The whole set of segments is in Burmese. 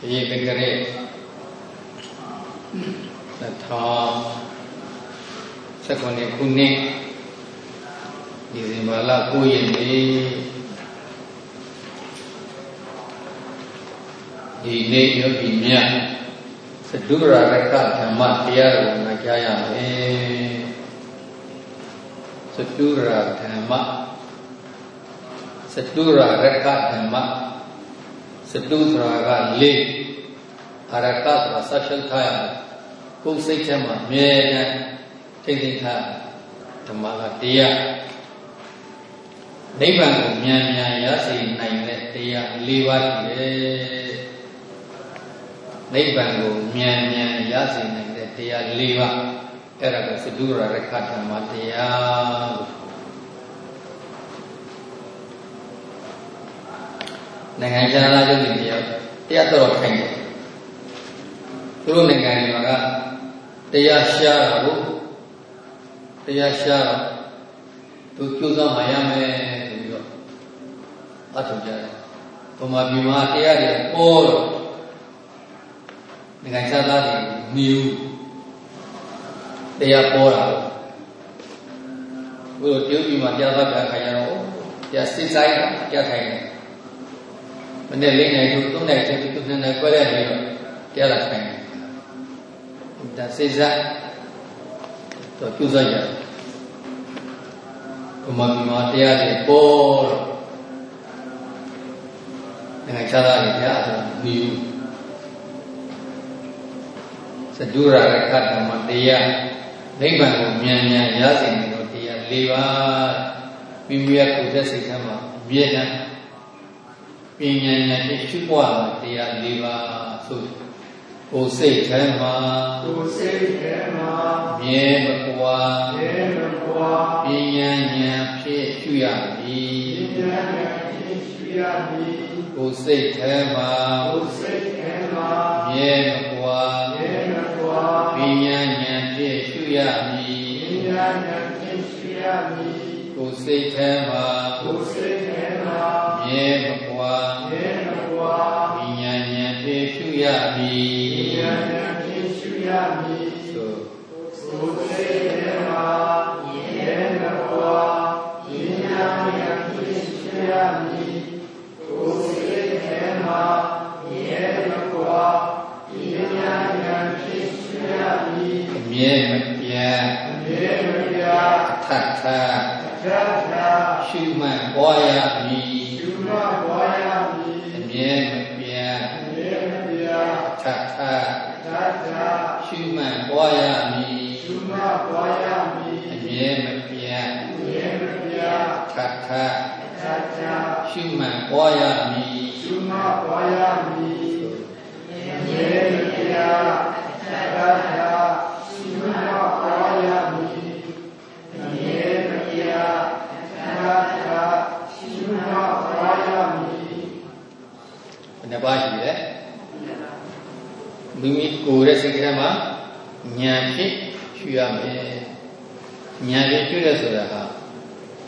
ဒီကကရဲ2019ခုနှစ်ဒီဇင်ဘာလ9ရက်နေ့ဒီနေ့ယောဂီမြတ်သဒုရရကဓမ္မတရားကိုနာကြားရမယ်သဒုရဓမ္မသဒုရရကဓမ္မ သတုဆိုတာကလေးအရကဆိုတာဆက်ရှုပ်ထားရတယ်ကိုယ်စိတ်ထဲမှာအမြဲတမ်းထိမ့်သိမ့်ထားဓမ္မကတရားနိဗ္ဗာန်ကိုမြန်မြန်ရစေနိုင်တဲ့တရား၄ပါးရှိတယ်နိဗ္ဗာန်ကိုမြန်မြန်ရစေနိုင်တဲ့တရား၄ပါးအဲ့ဒါကသတုရရခဓမ္မတရားလို့ နိုင်ငံခြားသားရုပ်တွေတရားတရားတော်ထိုင်တယ်သူတို့နိုင်ငံတွေမှာကတရားရှားတာကိုတရားရှားတော့သူကြိုးစားမှရမယ်ဆိုပြီးတော့အထောက်ကြတယ်ဘုမာပြည်မှာတရားတွေပေါ်တော့နိုင်ငံခြားသားတွေမြူတရားပေါ်တာဘုရားတရုတ်ပြည်မှာတရားသတ်တာခိုင်ရတော့တရားစစ်ဆိုင်တရားထိုင်တယ် မနေ့လေးနိုင်သူသုံးနိုင်သူသူနှစ်နိုင်ခွဲရပြီးတော့တရားလာဆိုင်တယ်ဒါစိတ်စားတော့ကျူးစားရတယ်ဘုမမမတရားတွေပေါ်တော့နိုင်ငံခြားသားတွေတရားဆိုမြည်စဒုရရခဓမ္မတရားနိဗ္ဗာန်ကိုမြန်မြန်ရစေနေတော့တရား၄ပါးမိမိရဲ့ကိုယ်သက်စိတ်ထဲမှာအမြဲတမ်း ပညာဉာဏ်နဲ့ရှုပွားမှာတရား၄ပါးဆိုကိုယ်စိတ်ထဲမှာကိုယ်စိတ်ထဲမှာမြဲမကွာမြဲမကွာပညာဉာဏ်ဖြင့်ရှုရမည်ပညာဉာဏ်ဖြင့်ရှုရမည်ကိုယ်စိတ်ထဲမှာကိုယ်စိတ်ထဲမှာမြဲမကွာမြဲမကွာပညာဉာဏ်ဖြင့်ရှုရမည်ပညာဉာဏ်ဖြင့်ရှုရမည်ကိုယ်စိတ်ထဲမှာကိုယ်စိတ်ထဲမှာမြဲမကွာ မြဲမကွာပညာဉာဏ်ဖြင့်ရှုရမည်ပညာဉာဏ်ဖြင့်ရှုရမည်သို့ကိုယ်စိတ်ထဲမှာမြဲမကွာပညာဉာဏ်ဖြင့်ရှုရမည်ကိုယ်စိတ်ထဲမှာမြဲမကွာပညာဉာဏ်ဖြင့်ရှုရမည်အမြဲမပြတ်အမြဲမပြတ်အထက်ထအထက်ထ ရှုမှန်ပွားရမည်ရှုမှန်ပွားရမည်အမြဲမပြတ်အမြဲမပြတ်ထက်ထထက်ထရှုမှန်ပွားရမည်ရှုမှန်ပွားရမည်အမြဲမပြတ်အမြဲမပြတ်ထက်ထထက်ထရှုမှန်ပွားရမည်ရှုမှန်ပွားရမည်အမြဲမပြတ်ထက်ထရှုမှန်ပွားရမည်အမြဲမပြတ်ထက်ထရှုမှတ်ပွားရမည်ဘ ယ်နှပါးရှိလဲမိမိကိုယ်ရဲ့စိတ်ထဲမှာဉာဏ်ဖြင့်ရှုရမယ်ဉာဏ်ဖြင့်ရှုရဆိုတာဟာ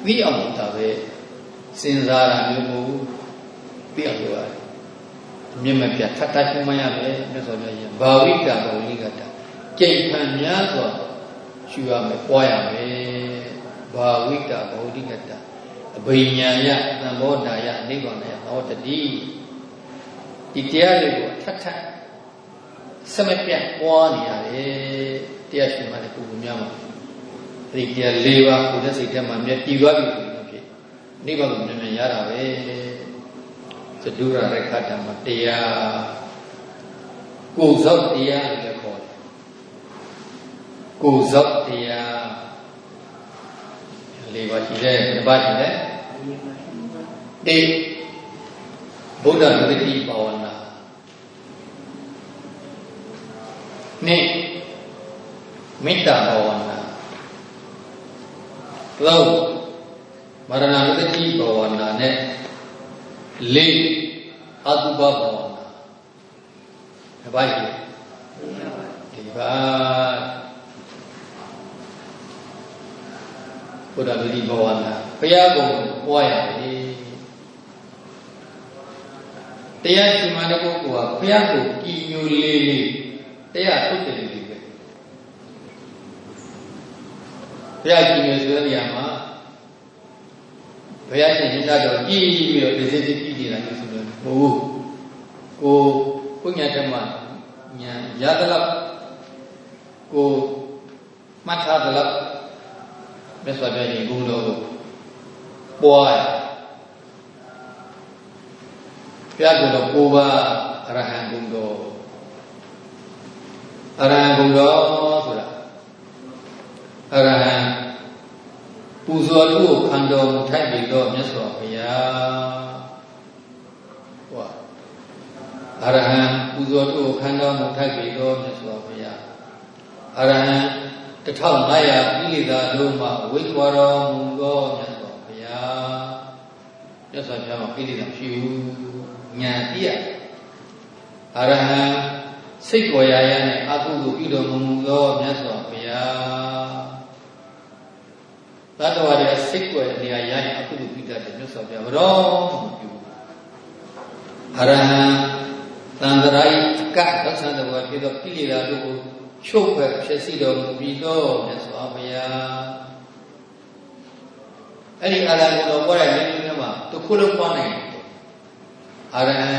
သိအောင်တာပဲစဉ်းစားတာမျိုးမဟုတ်ဘူးသိအောင်လုပ်ရတယ်မြင့်မပြတ်ထပ်ထပ်ရှုမှရမယ်မြတ်စွာဘုရားရှင်ဘာဝိကဘာဝိကတာကြိမ်ခံများစွာရှုရမယ်ပွားရမယ်ဘာဝိကဘာဝိကတာအဘိညာယသံဘောဓာယနိဗ္ဗာန်ယဟောတတိ ဒီတရားတွေကိုထပ်ထပ်စမပြတ်ပွားနေရတယ်တရားရှင်မှလည်းပုဂ္ဂိုလ်များမှာဒီတရား၄ပါးကိုယ်သက်စိတ်ထဲမှာမြတ်တည်သွားပြီဆိုရင်ဖြစ်နိဗ္ဗာန်ကိုမြင်မြင်ရတာပဲသဒုရရခဓမ္မတရားကိုယ်စောက်တရားလို့လည်းခေါ်တယ်ကိုယ်စောက်တရားလေးပါရှိတယ်တစ်ပါးရှိတယ်တေ ဗုဒ္ဓဂတိဘာဝနာနှစ်မေတ္တာဘာဝနာသုံးမရဏဂတိဘာဝနာနဲ့လေးအတုပဘာဝနာတစ်ပါးရှိတယ်ဒီပါဘုရားလူကြီးဘဝနာဘုရားကုံပွားရတယ် တရားရှိမှတဲ့ပုဂ္ဂိုလ်ကဘုရားကိုကြည်ညိုလေးလေးတရားထုတ်တယ်လေးပဲဘုရားကြည်ညိုဆိုတဲ့နေရာမှာဘုရားရှင်မြတ်တော်ကြည်ပြီးတော့ဒီစိတ်ကြည်နေတာလို့ဆိုလို့မဟုတ်ဘူးကိုပုညဓမ္မညာရသလောက်ကိုမှတ်ထားသလောက်မြတ်စွာဘုရားရှင်ဂုဏ်တော်ကိုပွားရ ဘုရားကိုယ်တော်ကိုပါအရဟံဂုဏ်တော်အရဟံဂုဏ်တော်ဆိုတာအရဟံပူဇော်သူ့ခံတော်မူထိုက်ပြီးတော့မြတ်စွာဘုရားဟောအရဟံပူဇော်သူ့ခံတော်မူထိုက်ပြီးတော့မြတ်စွာဘုရားအရဟံ1500ပြိလိသာလုံးမှဝိကွာတော်မူသောမြတ်စွာဘုရားမြတ်စွာဘုရားမှာပြိလိသာရှိဘူး ညာတိယအရဟံစိတ်ပေါ်ရာရနဲ့အကုသိုလ်ပြုတော်မူသောမြတ်စွာဘုရားသတ္တဝါတွေစိတ်ပေါ်နေရာရနဲ့အကုသိုလ်ပြုတတ်တယ်မြတ်စွာဘုရားဘရောမပြုအရဟံသံဃာဤအကသစ္စာတဘောဖြစ်သောကိလေသာတို့ကိုချုပ်ဖက်ဖြစ်စီတော်မူပြီးသောမြတ်စွာဘုရားအဲ့ဒီအာရဏတော်ပေါ်တဲ့နေနေမှာတစ်ခုလုံးပွားနိုင်တယ် အာရဟံ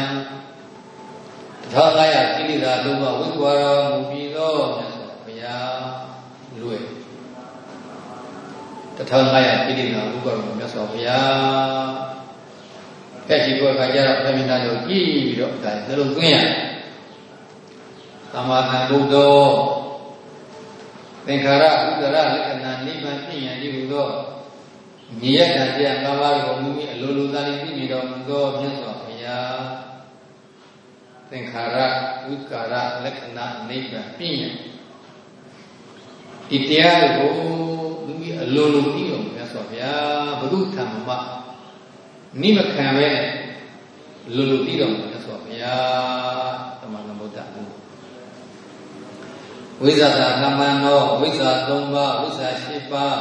သာဂယကိလေသာလုံးဝဝိကွာတော်မူပြီးသောမြတ်စွာဘုရားလွယ်တထာဂယကိလေသာဝိကွာတော်မြတ်စွာဘုရားဖက်ရှိကိုအခါကျတော့ဖမိနာကိုကြည့်ပြီးတော့ဒါသလုံးသွင်းရသမာဓိဘုဒ္ဓသင်္ခါရဥဒ္ဒရလက္ခဏာနိဗ္ဗာန်ပြည့်ရန်ဒီဟူသောမြေရတန်တရား၅ပါးကိုမူမိအလိုလိုသာလေးသိနေတော်မူသောမြတ်စွာ ဘုရားသင်္ခါရဝိကာရလက္ခဏာနိဗ္ဗာန်ပြည့်ရန်ဒီတရားကိုမူမိအလိုလိုသိတော်မူမြတ်စွာဘုရားဘုဒ္ဓဓမ္မနိမခံပဲလိုလိုသိတော်မူမြတ်စွာဘုရားသမဏဗုဒ္ဓဘုဝိဇ္ဇာသမ္ပန္နောဝိဇ္ဇာ၃ပါးဝိဇ္ဇာ၈ပါး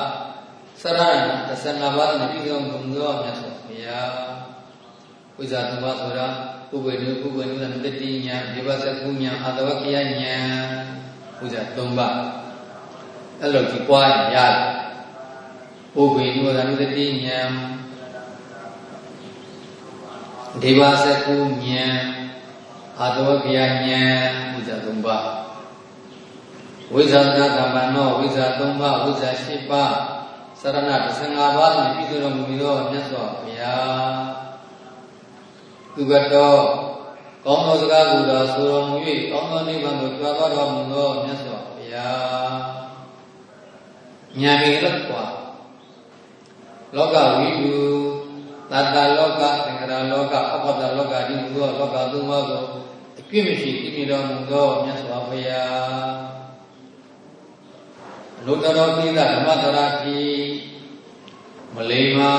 စရဏ15ပါးနဲ့ပြည့်စုံကုန်သောမြတ်စွာဘုရား ဝိဇ္ဇာ၃ပါးဆိုတာဥပ္ပေနုဥပ္ပေနုသတတိညာဒီပါစကုညာအာတဝကယညာဝိဇ္ဇာ၃ပါးအဲ့လိုဒီပွားရင်ရတယ်ဥပ္ပေနုသတတိညာဒီပါစကုညာအာတဝကယညာဝိဇ္ဇာ၃ပါးဝိဇ္ဇာသသမ္ပန္နောဝိဇ္ဇာ၃ပါးဝိဇ္ဇာ၈ပါးစရဏ15ပါးနဲ့ပြည့်စုံတော်မူသောမြတ်စွာဘုရား သူကတော့ကောင်းသောစကားကိုသာဆိုတော်မူ၍ကောင်းသောနိဗ္ဗာန်ကိုကြွားတော်မူသောမြတ်စွာဘုရားဉာဏ်ရည်ကွာလောကဝိတုသတ္တလောကသင်္ခါရလောကအပ္ပတလောကဒီလိုလောကသုံးပါးကိုအပြည့်မရှိတည်တော်မူသောမြတ်စွာဘုရားလူတော်ပိသဓမ္မတရာတိမလိမ္မာ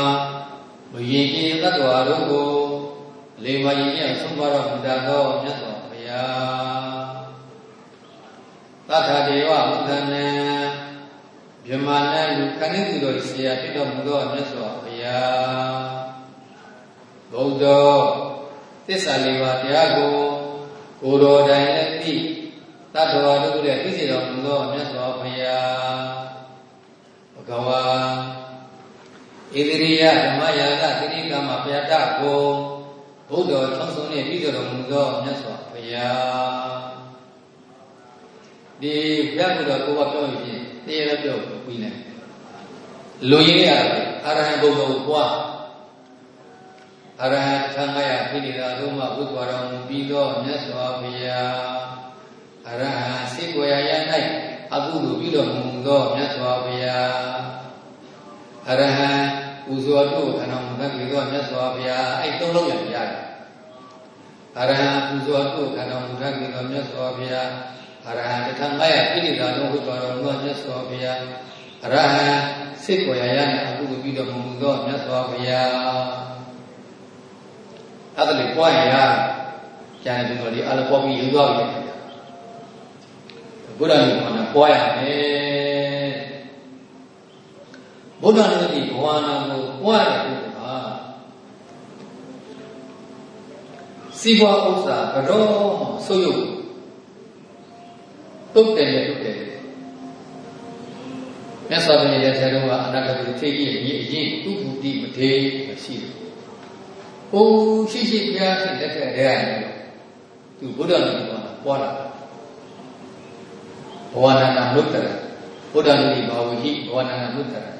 မယင်ကြီးတ attva တို့ကို လေမာယင်ရဲ့ဆုံးပါတော်မူတတ်သောမြတ်စွာဘုရားသတ္ထဒေဝဘုဒ္ဓနာမြမနာလူခဏိသူတို့ဆရာဖြစ်တော်မူသောမြတ်စွာဘုရားဘုဒ္ဓသစ္စာလေးပါးတရားကိုကိုယ်တော်တိုင်လည်းသိတတ္တဝါတို့လည်းသိစေတော်မူသောမြတ်စွာဘုရားဘဂဝါဣတိရိယဓမ္မယာကတိရိကမပြတကို ဘုဒ္ဓထောင်းဆုံးနဲ့ပြီးတော်မူသောမြတ်စွာဘုရားဒီဘုရားကတော့ကိုယ်ကပြောရင်တရားလည်းပြောပြီးနေလူရင်းရတယ်အရဟံဘုဒ္ဓကိုပွားအရဟံသံဃာယဖိနိသာတို့မှဘုရားတော်မူပြီးသောမြတ်စွာဘုရားအရဟံစိတ်ကိုယ်ရရ၌အကုသိုလ်ပြုတော်မူသောမြတ်စွာဘုရားအရဟံ ပူဇော်တို့ခန္ဓာမူတတ်ပြီးသောမြတ်စွာဘုရားအဲ့သုံးလုံးရရတယ်အရဟံပူဇော်တို့ခန္ဓာမူတတ်ပြီးသောမြတ်စွာဘုရားအရဟံတထငါရပြိဋိဒါလုံးဝိပါတော်မူသောမြတ်စွာဘုရားအရဟံစိတ်ကိုယ်ရရ၌အကုသိုလ်ပြုတော်မူသောမြတ်စွာဘုရားအဲ့ဒါလေးပွားရကျန်တဲ့တော်လေးအလပေါ်ပြီးယူသွားပြီဘုရားမြတ်ကပွားရမယ် ဘုရားနဲ့ဒီဘဝနာကိုပွားရတဲ့ပုဂ္ဂိုလ်ဟာစီးပွားဥစ္စာဘရောဆုပ်ယုပ်တုတ်တယ်နဲ့တုတ်တယ်မြတ်စွာဘုရားရဲ့ဆရာတော်ကအနာဂတ်ထေကြီးရဲ့အရင်သူဘုဒ္ဓမထေရှိတယ်။အိုးရှိရှိဘုရားရှင်လက်ထက်တည်းကနေသူဘုရားလူပေါ်လာပွားလာဘဝနာနာမုတ္တရာဘုရားလူဘာဝဟိဘဝနာနာမုတ္တရာ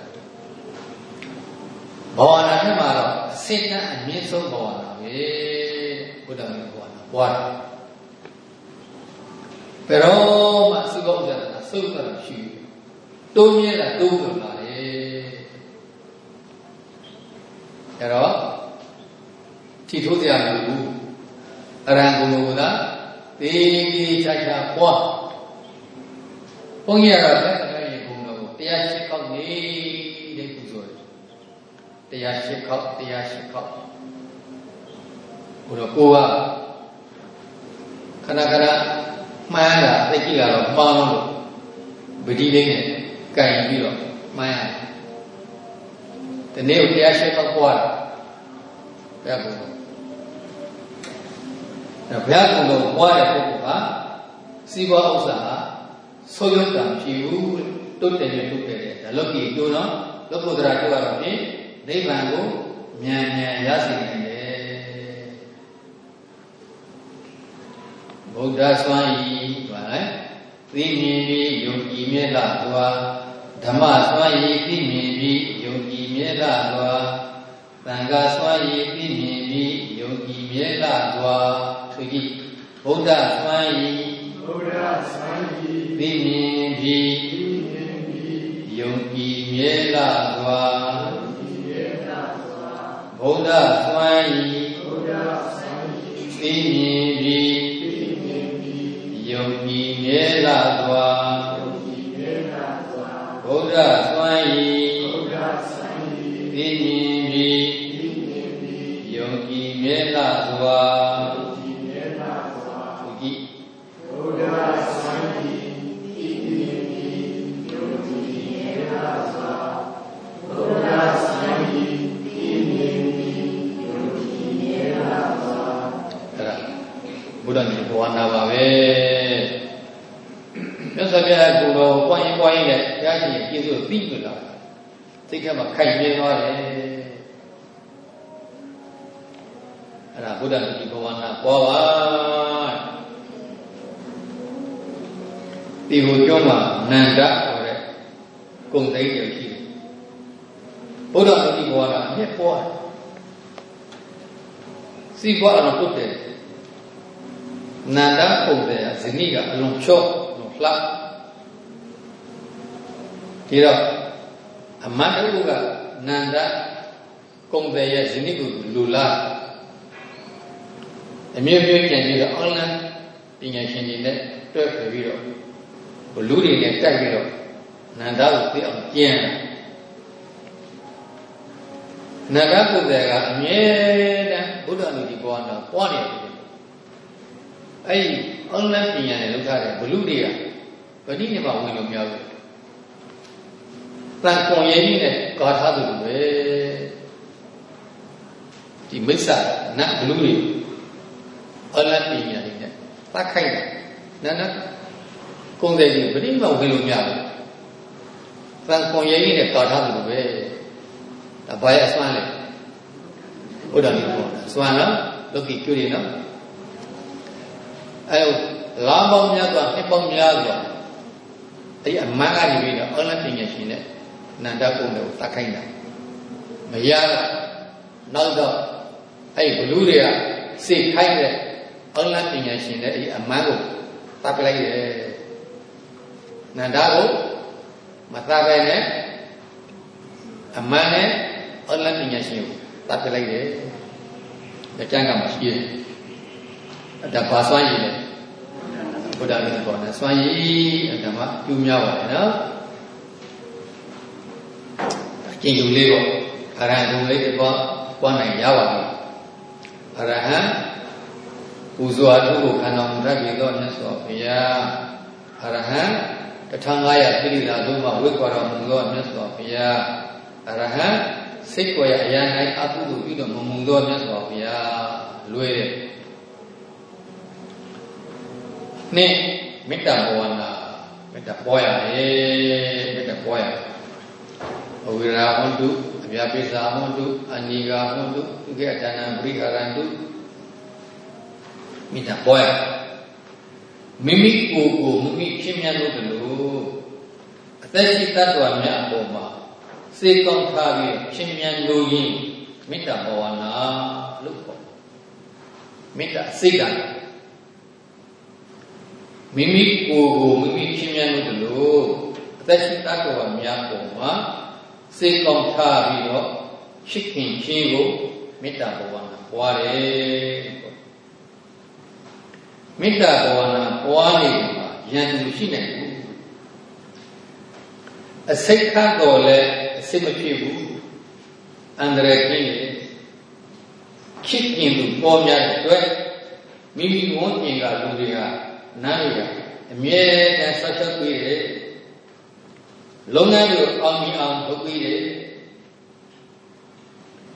ဘဝနာထဲမှာတော့စိတ်ကအမြင့်ဆုံးဘဝနာပဲဘုရားလူဘဝနာပွားလာဘယ်တော့မှစုကောင်းကြတာစုပ်တာရှိတိုးမြဲတာတိုးဝင်လာတယ်အဲတော့ထီထိုးစရာမလိုဘူးအရဟံဂုဏ်ကိုသာသေသေးချာချာပွားဘုန်းကြီးကတော့လက်တည်းရေဂုဏ်တော်ကိုတရားရှိခောက်နေတဲ့ပူဇော်တယ် တရားရှိခောက်တရားရှိခောက်ဘုရားကိုကခဏခဏမှန်းတာသိကြည့်တာတော့မှန်းလို့ဗတိလေးနဲ့ကင်ပြီးတော့မှန်းရတယ်ဒီနေ့ကိုတရားရှိခောက်ပွားတာဘုရားဘုရားဘုရားကုံတော်ပွားတဲ့ပုဂ္ဂိုလ်ဟာစီးပွားဥစ္စာဟာဆိုးရုံတာဖြစ်ဘူးတုတ်တယ်နဲ့တုတ်တယ်ဒါလောကီတိုးတော့လောကုတ္တရာတိုးရတော့ဖြင့် နိဗ္ဗာန်ကိုမြန်မြန်ရစေနိုင်တယ်ဗုဒ္ဓစွမ်းဤပါလေသိမြင်ပြီးယုံကြည်မြဲလာစွာဓမ္မစွမ်းဤသိမြင်ပြီးယုံကြည်မြဲလာစွာသံဃာစွမ်းဤသိမြင်ပြီးယုံကြည်မြဲလာစွာသူကြီးဗုဒ္ဓစွမ်းဤဘုရားဆံဤသိမြင်ပြီးဤမြင်ပြီးယုံကြည်မြဲလာစွာဒီရေနာစွာ ဗုဒ္ဓစွမ်းဤဘုရားဆံဤသိမြင်ပြီးဤမြင်ပြီးယုံကြည်မြဲလာစွာဒီရေနာစွာဗုဒ္ဓစွမ်းဤဘုရားဆံဤသိမြင်ပြီးဤမြင်ပြီးယုံကြည်မြဲလာစွာ နာပါပဲမြတ်စွာဘုရားကိုယ်တော်ပွားရင်ပွားရင်လည်းဘုရားရှင်ရဲ့ကျေးဇူးပြီးပြီလားသိက္ခာမှာခိုင်ပြင်းသွားတယ်အဲ့ဒါဘုရားရှင်ဘဝနာပေါ်ပါဒီဟိုကျောင်းမှာနန္ဒဆိုတဲ့ဂုံသိမ်းရရှိတယ်ဘုရားရှင်ဘဝနာအမြတ်ပေါ်တယ်စီပွားတော့ပုတ်တယ် နန္ဒပုံတယ်ဇနီးကအလွန်ချော့လွန်လှဒီတော့အမတ်တုကနန္ဒကုံတယ်ရဲ့ဇနီးကိုလူလာအမြဲတမ်းပြန်ပြီးတော့အွန်လိုင်းပညာရှင်တွေနဲ့တွဲဖက်ပြီးတော့ဘလူတွေနဲ့တိုက်ပြီးတော့နန္ဒကိုသိအောင်ကျင့်နန္ဒပုဒ်တယ်ကအမြဲတမ်းဘုရားလူဒီဘဝတော့ပွားနေတယ် အဲ့ဒီအွန်လိုင်းပညာနဲ့လုပ်ထားတဲ့ဘလူတွေကဗတိနေမှာဝင်လို့မရဘူးတန်ကွန်ရည်ကြီးနဲ့ကာထားသူတွေပဲဒီမိစ္ဆာနတ်ဘလူတွေအွန်လိုင်းပညာတွေနဲ့တတ်ခိုက်တယ်နန္ဒကုံတဲ့ကြီးဗတိမှာဝင်လို့မရဘူးတန်ကွန်ရည်ကြီးနဲ့ကာထားသူတွေပဲဒါဘာရဲ့အစွမ်းလဲဘုရားမြတ်ပေါ်တာစွမ်းနော်လောကီကျွေးနော် အဲလာပေါင်းများစွာနှစ်ပေါင်းများစွာအဲ့အမှန်ကနေပြီးတော့အလတ်ပညာရှင်နဲ့နန္ဒကုံကိုတတ်ခိုင်းတာမရတော့နောက်တော့အဲ့ဘလူးတွေကစိတ်ခိုင်းတဲ့အလတ်ပညာရှင်နဲ့အဲ့အမှန်ကိုတတ်ပလိုက်တယ်နန္ဒကိုမတတ်ပဲနဲ့အမှန်နဲ့အလတ်ပညာရှင်ကိုတတ်ပလိုက်တယ်။ကျမ်းကမှာရှိတယ်။ဒါဘာစွမ်းရည် လဲ။ဘုရားရှင်ပေါ်နေစွမ်းရည်ဓမ္မကျူးများပါတယ်နော်။ကျင့်ကြံလေးပေါ့။အရဟံဂုဏ်လေးပေါ့ပွားနိုင်ရပါပြီ။အရဟံပူဇော်အထုကိုခံတော်မူတတ်ပြီတော့မြတ်စွာဘုရား။အရဟံ1500ပြိဋ္ဌာသုံးပါဝိကွာတော်မူသောမြတ်စွာဘုရား။အရဟံစိတ်ကိုယ်ရအရာ၌အကုသိုလ်ပြုတော်မမူသောမြတ်စွာဘုရားလွယ်တယ် နှစ်မေတ္တာဘဝနာမေတ္တာပွားရတယ်မေတ္တာပွားရတယ်အဝိရာဟွန်တုအပြာပိစာဟွန်တုအနိဂါဟွန်တုဒုက္ခဒါနံပရိဟာရန္တုမေတ္တာပွားရမိမိကိုယ်ကိုမိမိဖြစ်မြတ်လို့တလို့အသက်ရှိတတ်တော်များအပေါ်မှာစေကောင်းထားပြီးဖြစ်မြတ်လို့ရင်မေတ္တာဘဝနာလို့ခေါ်မေတ္တာစိတ်က မိမိကိုယ်ကိုမိမိချင်းမြတ်လို့တလို့အသက်ရှိတတ်တော်များပေါ်မှာစေကောင်းထားပြီးတော့ချစ်ခင်ခြင်းကိုမေတ္တာဘဝနာပွားတယ်မေတ္တာဘဝနာပွားနေမှာယံသူရှိနိုင်ဘူးအစိတ်ခတ်တော်လည်းအစိတ်မဖြစ်ဘူးအန္တရာယ်ကင်းတယ်ချစ်ခင်သူပေါ်များတဲ့အတွက်မိမိဝန်းကျင်ကလူတွေက နားရအမြဲတမ်းဆက်ဆက်ပြီးတယ်လုပ်ငန်းကိုအောင်မြင်အောင်လုပ်ပြီးတယ်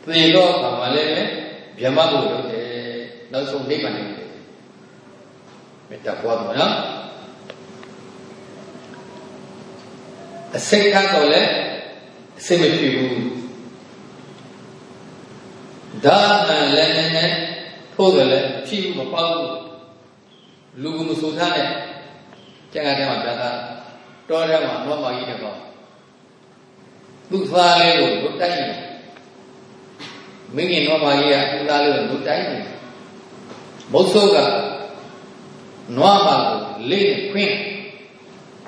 သေတော့ဘာမှလည်းဗျမဖို့လုပ်တယ်နောက်ဆုံးနိဗ္ဗာန်နဲ့မေတ္တာပွားမှာနော်အစိတ်ကတော့လည်းအစိတ်မဖြစ်ဘူးဒါမှလည်းနဲ့ထိုးတယ်လည်းဖြစ်မပေါ့ဘူး လူကမဆိုထားနဲ့ကျန်ကတဲ့မှာပြတာတောထဲမှာမောမကြီးတကောင်သူ့သားလေးကိုလွတ်တိုင်းတယ်မင်းကြီးမောမကြီးကသူ့သားလေးကိုလွတ်တိုင်းတယ်မုတ်ဆိုးကနွားပါကိုလေးနဲ့ခွင်း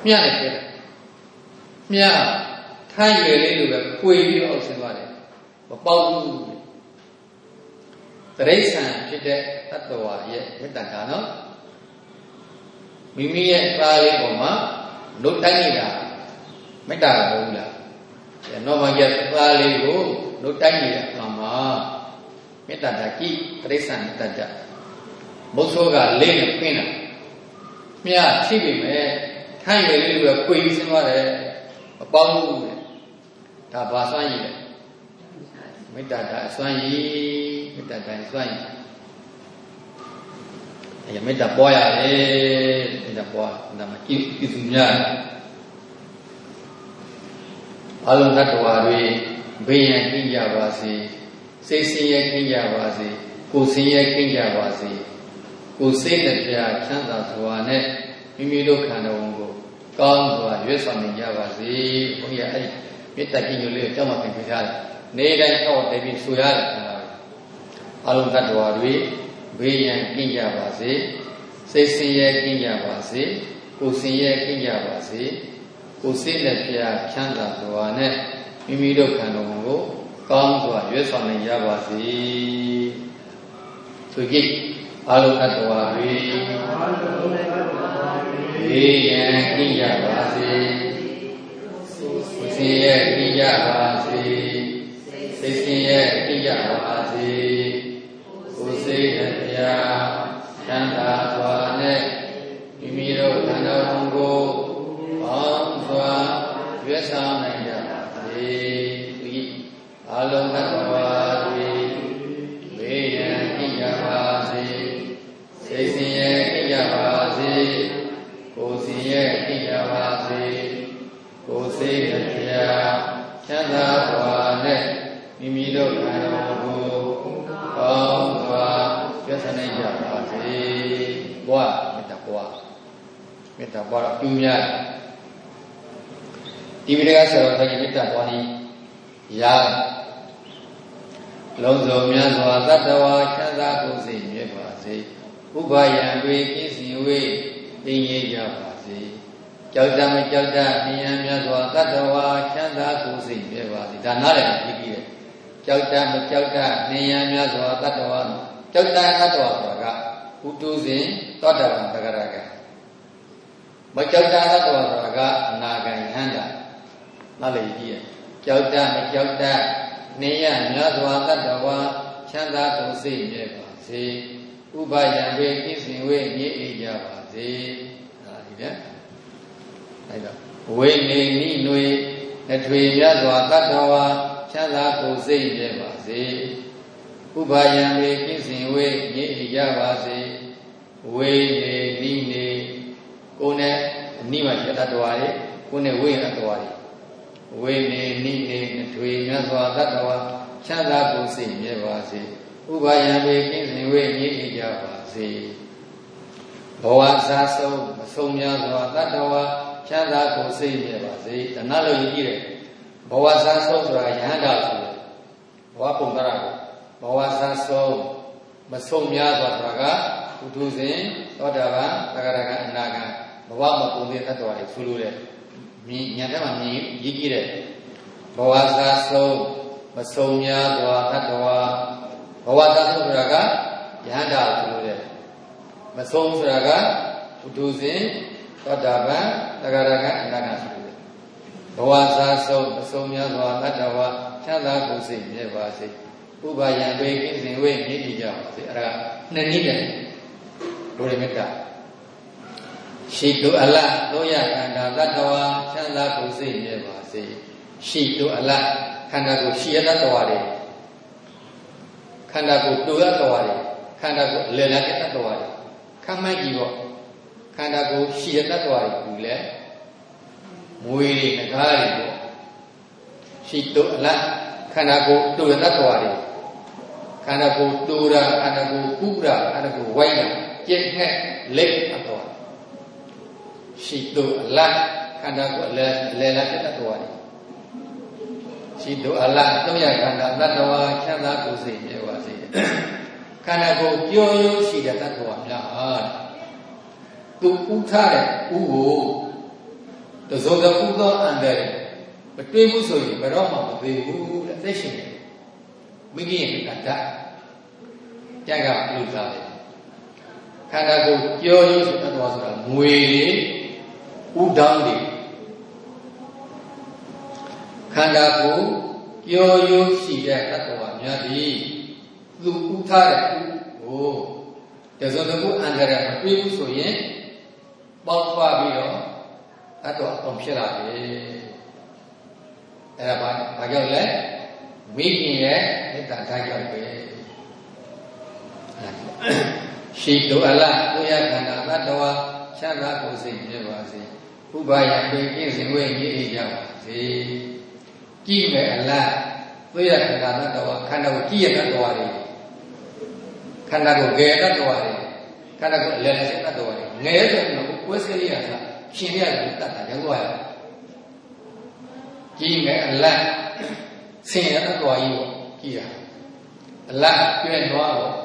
မြတ်နဲ့ပြတယ်မြတ်ထိုင်းရွယ်လေးလိုပဲခွေပြီးတော့ဆင်းသွားတယ်မပေါက်ဘူးတရိษံဖြစ်တဲ့တတ္တဝါရဲ့မေတ္တာကနော် မိမိရဲ့သားလေးပေါ်မှာလွတ်တိုင်းနေတာမေတ္တာမဟုတ်ဘူးလားနောမရဲ့သားလေးကိုလွတ်တိုင်းနေတဲ့အမှန်မှာမေတ္တာတကိတရိษံတတ္တမုတ်ဆိုးကလေးနဲ့ခင်းတာမြတ်ရှိပြီမဲ့ထိုင်းရည်လေးကခွေပြီးဆင်းသွားတယ်မပေါင်းဘူးတဲ့ဒါဘာစွမ်းရည်လဲမေတ္တာဓာအစွမ်းရည်မေတ္တာဓာအစွမ်းရည် အဲမေတ္တာပွားရတယ်မေတ္တာပွားဒါမှကြည့်ကြည့်သူများအလုံးသတ္တဝါတွေဘေးရန်ကင်းကြပါစေစိတ်ဆင်းရဲကင်းကြပါစေကိုယ်ဆင်းရဲကင်းကြပါစေကိုယ်စိတ်နဲ့ပြချမ်းသာစွာနဲ့မိမိတို့ခန္ဓာဝန်ကိုကောင်းစွာရွတ်ဆောင်နေကြပါစေဘုရားအဲ့ဒီမေတ္တာကြီးညိုလေးကိုကြောက်မှပြင်ပြထားတယ်နေတိုင်းတော့တည်းဆိုရတယ်အလုံးသတ္တဝါတွေ ဘေးရန်ကင်းကြပါစေစိတ်ဆင်းရဲကင်းကြပါစေကိုယ်ဆင်းရဲကင်းကြပါစေကိုယ်စိတ်နဲ့ပြချမ်းသာစွာနဲ့မိမိတို့ခန္ဓာဝန်ကိုကောင်းစွာရွတ်ဆောင်နေကြပါစေဆိုကြည့်အလုံးသတ္တဝါတွေဘေးရန်ကင်းကြပါစေဆင်းရဲကင်းကြပါစေစိတ်ဆင်းရဲကင်းကြပါစေ ကိုယ်စိတ်တရားချမ်းသာစွာနဲ့မိမိတို့ခန္ဓာဝန်ကိုပေါင်းစွာရွတ်ဆောင်နိုင်ကြပါစေဒီအလုံးသတ္တဝါတွေဘေးရန်ကင်းကြပါစေစိတ်ဆင်းရဲကင်းကြပါစေကိုယ်စင်ရဲ့ဣကြပါစေကိုယ်စိတ်တရားချမ်းသာစွာနဲ့မိမိတို့ခန္ဓာ ပြည့်စုံနိုင်ကြပါစေဘဝမေတ္တာဘဝမေတ္တာဘဝတော့ပြုများဒီဝိဒကဆောတော်ကြီးမေတ္တာဘဝนี้ရာလုံးစုံမြတ်စွာတတ္တဝါချမ်းသာကိုယ်စိတ်မြဲပါစေဥပယံတွေကင်းစင်ဝေးသိငြိကြပါစေကြောက်တမကြောက်တဉာဏ်မြတ်စွာတတ္တဝါချမ်းသာကိုယ်စိတ်ပြပါစေဒါနားလည်းပြီးပြီကြောက်တမကြောက်တဉာဏ်မြတ်စွာတတ္တဝါ ကြောက်တတတ္တဝါဆိုတာကဥတုစဉ်သောတပန်တဂရကမကြောက်တတတ္တဝါဆိုတာကအနာဂံဟန္တာနားလည်းကြည့်ရကြောက်တမကြောက်တဉာဏ်မြတ်စွာတတ္တဝါချမ်းသာကိုယ်စိတ်ပြပါစေဥပယံဝေကိစဉ်ဝေညိအိကြပါစေဒါဒီဗျအဲ့တော့ဝိနေနိနွေအထွေမြတ်စွာတတ္တဝါချမ်းသာကိုယ်စိတ်ရပါစေ ဥပါယံဝေကိစဉ်ဝေညိအိကြပါစေဝိနေနိနေကိုယ်နဲ့အနိမရှိတတ္တဝါတွေကိုယ်နဲ့ဝိရတ္တဝါတွေဝိနေနိနေတွေမြတ်စွာတတ္တဝါချမ်းသာကိုစိတ်မြဲပါစေဥပါယံပေကင်းစင်ဝိမြည်ကြပါစေဘဝစားဆုံးမဆုံးများစွာတတ္တဝါချမ်းသာကိုစိတ်မြဲပါစေတဏှလို့ယူကြည့်တယ်ဘဝစားဆုံးဆိုတာယဟန္တာဆိုတယ်ဘဝပုံသရကို ဘဝစားဆုံးမဆုံးများစွာဆိုတာကဥထုဇဉ်သောတာပန်သဂရကအနာဂံဘဝမကုန်တဲ့တ attva တွေဆိုလို့တဲ့မြင်ညာထဲမှာမြင်ရည်ကြည့်တဲ့ဘဝစားဆုံးမဆုံးများစွာတ attva ဘဝစားဆုံးဆိုတာကယဟန္တာဆိုလို့တဲ့မဆုံးဆိုတာကဥထုဇဉ်သောတာပန်သဂရကအနာဂံဆိုလို့ဘဝစားဆုံးမဆုံးများစွာတ attva ချမ်းသာကိုယ်စိတ်မြဲပါစေ ဥပါယံပေကိစဉ်ဝိမြည်ကြပါစေအဲ့ဒါနှစ်နည်းနဲ့ဒုရမေတ္တာရှိတုအလသောယခန္ဓာတတ္တဝါချမ်းသာကိုယ်စိတ်မြဲပါစေရှိတုအလခန္ဓာကိုရှိရတ္တဝါတွေခန္ဓာကိုတူရတ္တဝါတွေခန္ဓာကိုအလယ်လာတဲ့တ္တဝါတွေခမ်းမကြည့်ပေါ့ခန္ဓာကိုရှိရတ္တဝါတွေကူလဲမွေတွေငကားတွေပေါ့ရှိတုအလခန္ဓာကိုတူရတ္တဝါတွေ ခန္ဓာကိုတူတာခန္ဓာကိုကုတာခန္ဓာကိုဝိုင်းတာကျက်ငှက်လက်အတော်ရှိတုအလခန္ဓာကိုအလဲအလဲလာတဲ့တ attva တွေရှိတုအလသုံးရခန္ဓာတ attva ချမ်းသာကိုယ်စိတ်မြဲပါစေခန္ဓာကိုကြောရိုးရှိတဲ့တ attva များဟာသူဥထားတဲ့ဥကိုတဇောတကုသောအန္တရာယ်မတွေးဘူးဆိုရင်ဘယ်တော့မှမသေးဘူးတဲ့သိရှိတယ် မိခင်ရဲ့ကတ္တကြက်ကပြုစားတယ်ခန္ဓာကိုယ်ကြောရိုးဆိုတတ်တော်ဆိုတာငွေတွေဥဒေါင်းတွေခန္ဓာကိုယ်ကြောရိုးရှိတဲ့တတ်တော်များသည်သူဥထားတဲ့ဥကိုတဇောတကုအန္တရာယ်မတွေးဘူးဆိုရင်ပေါက်ဖွားပြီးတော့တတ်တော်အုံဖြစ်လာတယ်အဲ့ဒါဘာဘာကြောင့်လဲ မိခင်ရဲ့မေတ္တာဓာတ်ကြောင့်ပဲရှိတုအလကိုရခန္ဓာသတ္တဝါချမ်းသာကိုယ်စိတ်ဖြစ်ပါစေဥပါယပေပြည့်စုံဝိရည်ကြပါစေကြည့်မယ်အလားကိုရခန္ဓာသတ္တဝါခန္ဓာကိုကြည့်ရတ္တဝါတွေခန္ဓာကိုဂေတ္တဝါတွေခန္ဓာကိုလည်းလည်းတ္တဝါတွေငယ်ဆိုရင်ကိုယ်စိတ်ရတာရှင်ရတယ်တတ်တာရောက်သွားရကြည့်မယ်အလား ဆင်ရတ္တဝါကြီးပေါ့ကြည့်ရအလားကျွဲ့သွားတော့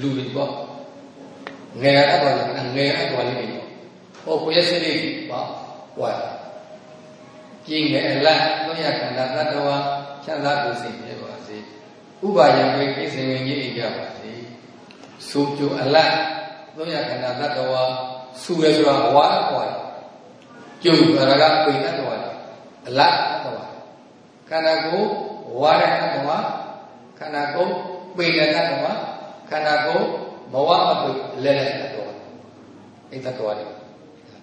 လူတွေပေါ့ငယ်အပ်တော်လည်းငယ်အပ်တော်လေးတွေဟောကိုရစရိပါဝါကြည်ငယ်အလတ်သုံးရခန္ဓာတတ္တဝါချမ်းသာကိုယ်စိတ်ဖြစ်ပါစေဥပါယံဝေကိစ္စဝင်ကြီးကြပါစေစူကြအလတ်သုံးရခန္ဓာတတ္တဝါစူရဆိုတာဝါကွာကျုပ်ရကပိတ္တဝါအလတ်တတ္တဝါ ခန္ဓာကိုယ်ဝါရတတ္တဝါခန္ဓာကိုယ်ပိတ္တတတ္တဝါခန္ဓာကိုယ်ဘဝအပုလဲလဲတတော်အဲ့တတော်တွေ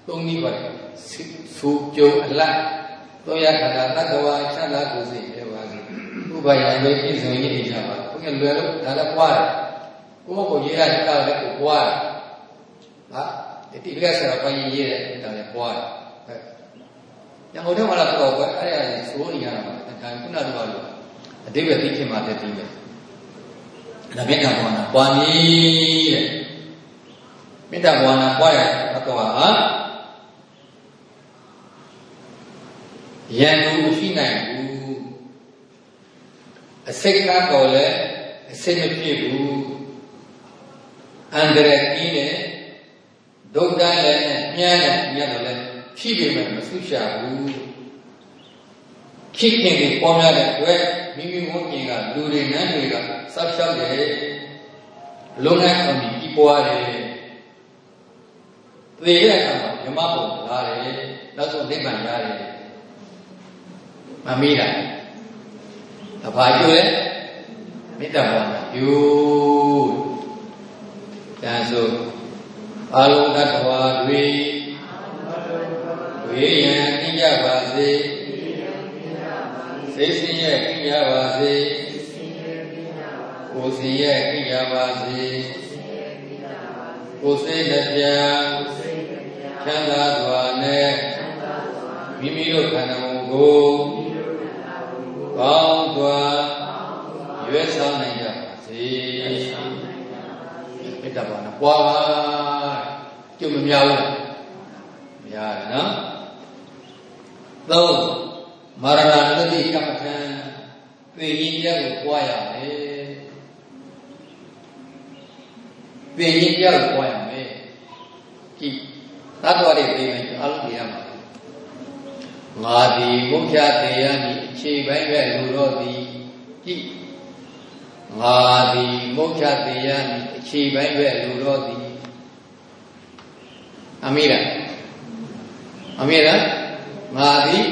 သုံးနည်းပါတယ်စူကြုံအလတ်သုံးရခန္ဓာတတော်ချမ်းသာကိုယ်စိတ်ပဲပါစေဥပယံပဲပြည့်စုံရည်ကြပါဘုရားလွယ်လို့ဒါလည်းပွားတယ်ကိုယ့်ကိုရေးရတာလည်းကိုပွားတယ်ဟာဒီတိကဆရာပိုင်းရေးတဲ့ဒါလည်းပွားတယ်ညောင်ထဲမှာတော့တော့ပဲအဲ့ဒါလည်းစိုးနေရတာပါ ဒါခုနကတော့အတိပ္ပယ်သိချင်မှတည်းသိမယ်ဒါမေတ္တာဘာဝနာပွားနည်းတဲ့မေတ္တာဘာဝနာပွားရအကောဟာယံသူမရှိနိုင်ဘူးအစိတ်ကားတော်လည်းအစိတ်မပြည့်ဘူးအန္တရာယ်ကြီးတယ်ဒုက္ခလည်းမြန်းတယ်မြတ်တော်လည်းဖြည့်ပေမဲ့မဆုရှာဘူး ခိခင်ကိုပေါ်များတဲ့အတွက်မိမိဝန်းကျင်ကလူတွေနန်းတွေကစောက်ရှောက်တယ်လုံနိုင်အောင်ပြီးပွားတယ်သေတဲ့အခါမှာမြမဘုံလာတယ်နောက်ဆုံးနိဗ္ဗာန်ရတယ်မမေးတာအဘာကျိုးလဲမေတ္တာဘာဝကျိုးဒါဆိုအာလုံးတ္တဝါတွေဝေယံကြည့်ကြပါစေ စိတ်ဆင်းရဲကြည့်ကြပါစေကိုယ်စီရဲ့ကြည့်ကြပါစေကိုယ်စိတ်နှပြချမ်းသာစွာနဲ့မိမိတို့ခန္ဓာကိုယ်ကိုကောင်းစွာရွေးဆောင်နိုင်ကြပါစေမေတ္တာဘာနာပွားပါကျုပ်မများဘူးမများရနော်သုံး မာရဏတတိကမ္မထံသိရင်တရားကိုပွားရမယ်သိရင်တရားကိုပွားရမယ်ကြည့်သတ္တဝါတွေသိရင်အလုံးပြရမှာငါသည်မုတ်ချတေယနိအခြေပိုင်းပဲလူတော်သည်ကြည့်ငါသည်မုတ်ချတေယနိအခြေပိုင်းပဲလူတော်သည်အမိရအမိရငါသည်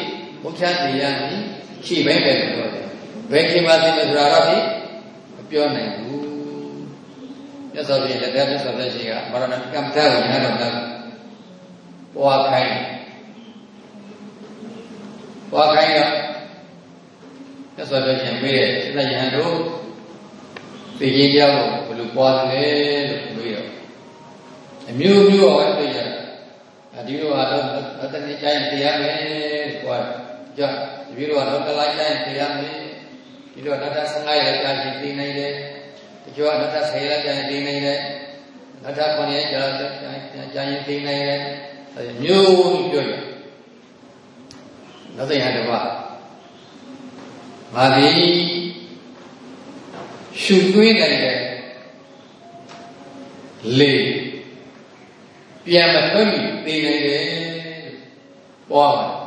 မုတ်ချတေယနိအခြေပိုင်းပဲလူတော်သည်ဘယ်ခင်မှာသိမဆိုတာတော့ဒီမပြောနိုင်ဘူးမြတ်စွာဘုရားလက်ထက်မြတ်စွာဘုရားရှိကမရဏကမ္မထာကိုညာတော်များပွားခိုင်းပွားခိုင်းတော့မြတ်စွာဘုရားရှင်မေးတဲ့စိတ္တယဟန်တို့သိကြီးကြောက်ဘယ်လိုပွားသလဲလို့မေးတော့အမျိုးမျိုးအောင်သိရတယ်အဒီလိုကတော့အတဏိကျရင်တရားမယ် ကွာကြဒီလိုကတော့ကလိုက်ကျရင်တရားမယ်ဒီလိုနောက်ထပ်15ရက်ကြာရင်သိနိုင်တယ်တချို့ကနောက်ထပ်10ရက်ကြာရင်သိနိုင်တယ်နောက်ထပ်9ရက်ကြာကြာရင်သိနိုင်တယ်မျိုးပြောရနောက်သိရတော့ငါသည်ရှုသွင်းနိုင်တဲ့လေပြန်မထွက်မိသိနိုင်တယ်ပွားပါဗျာ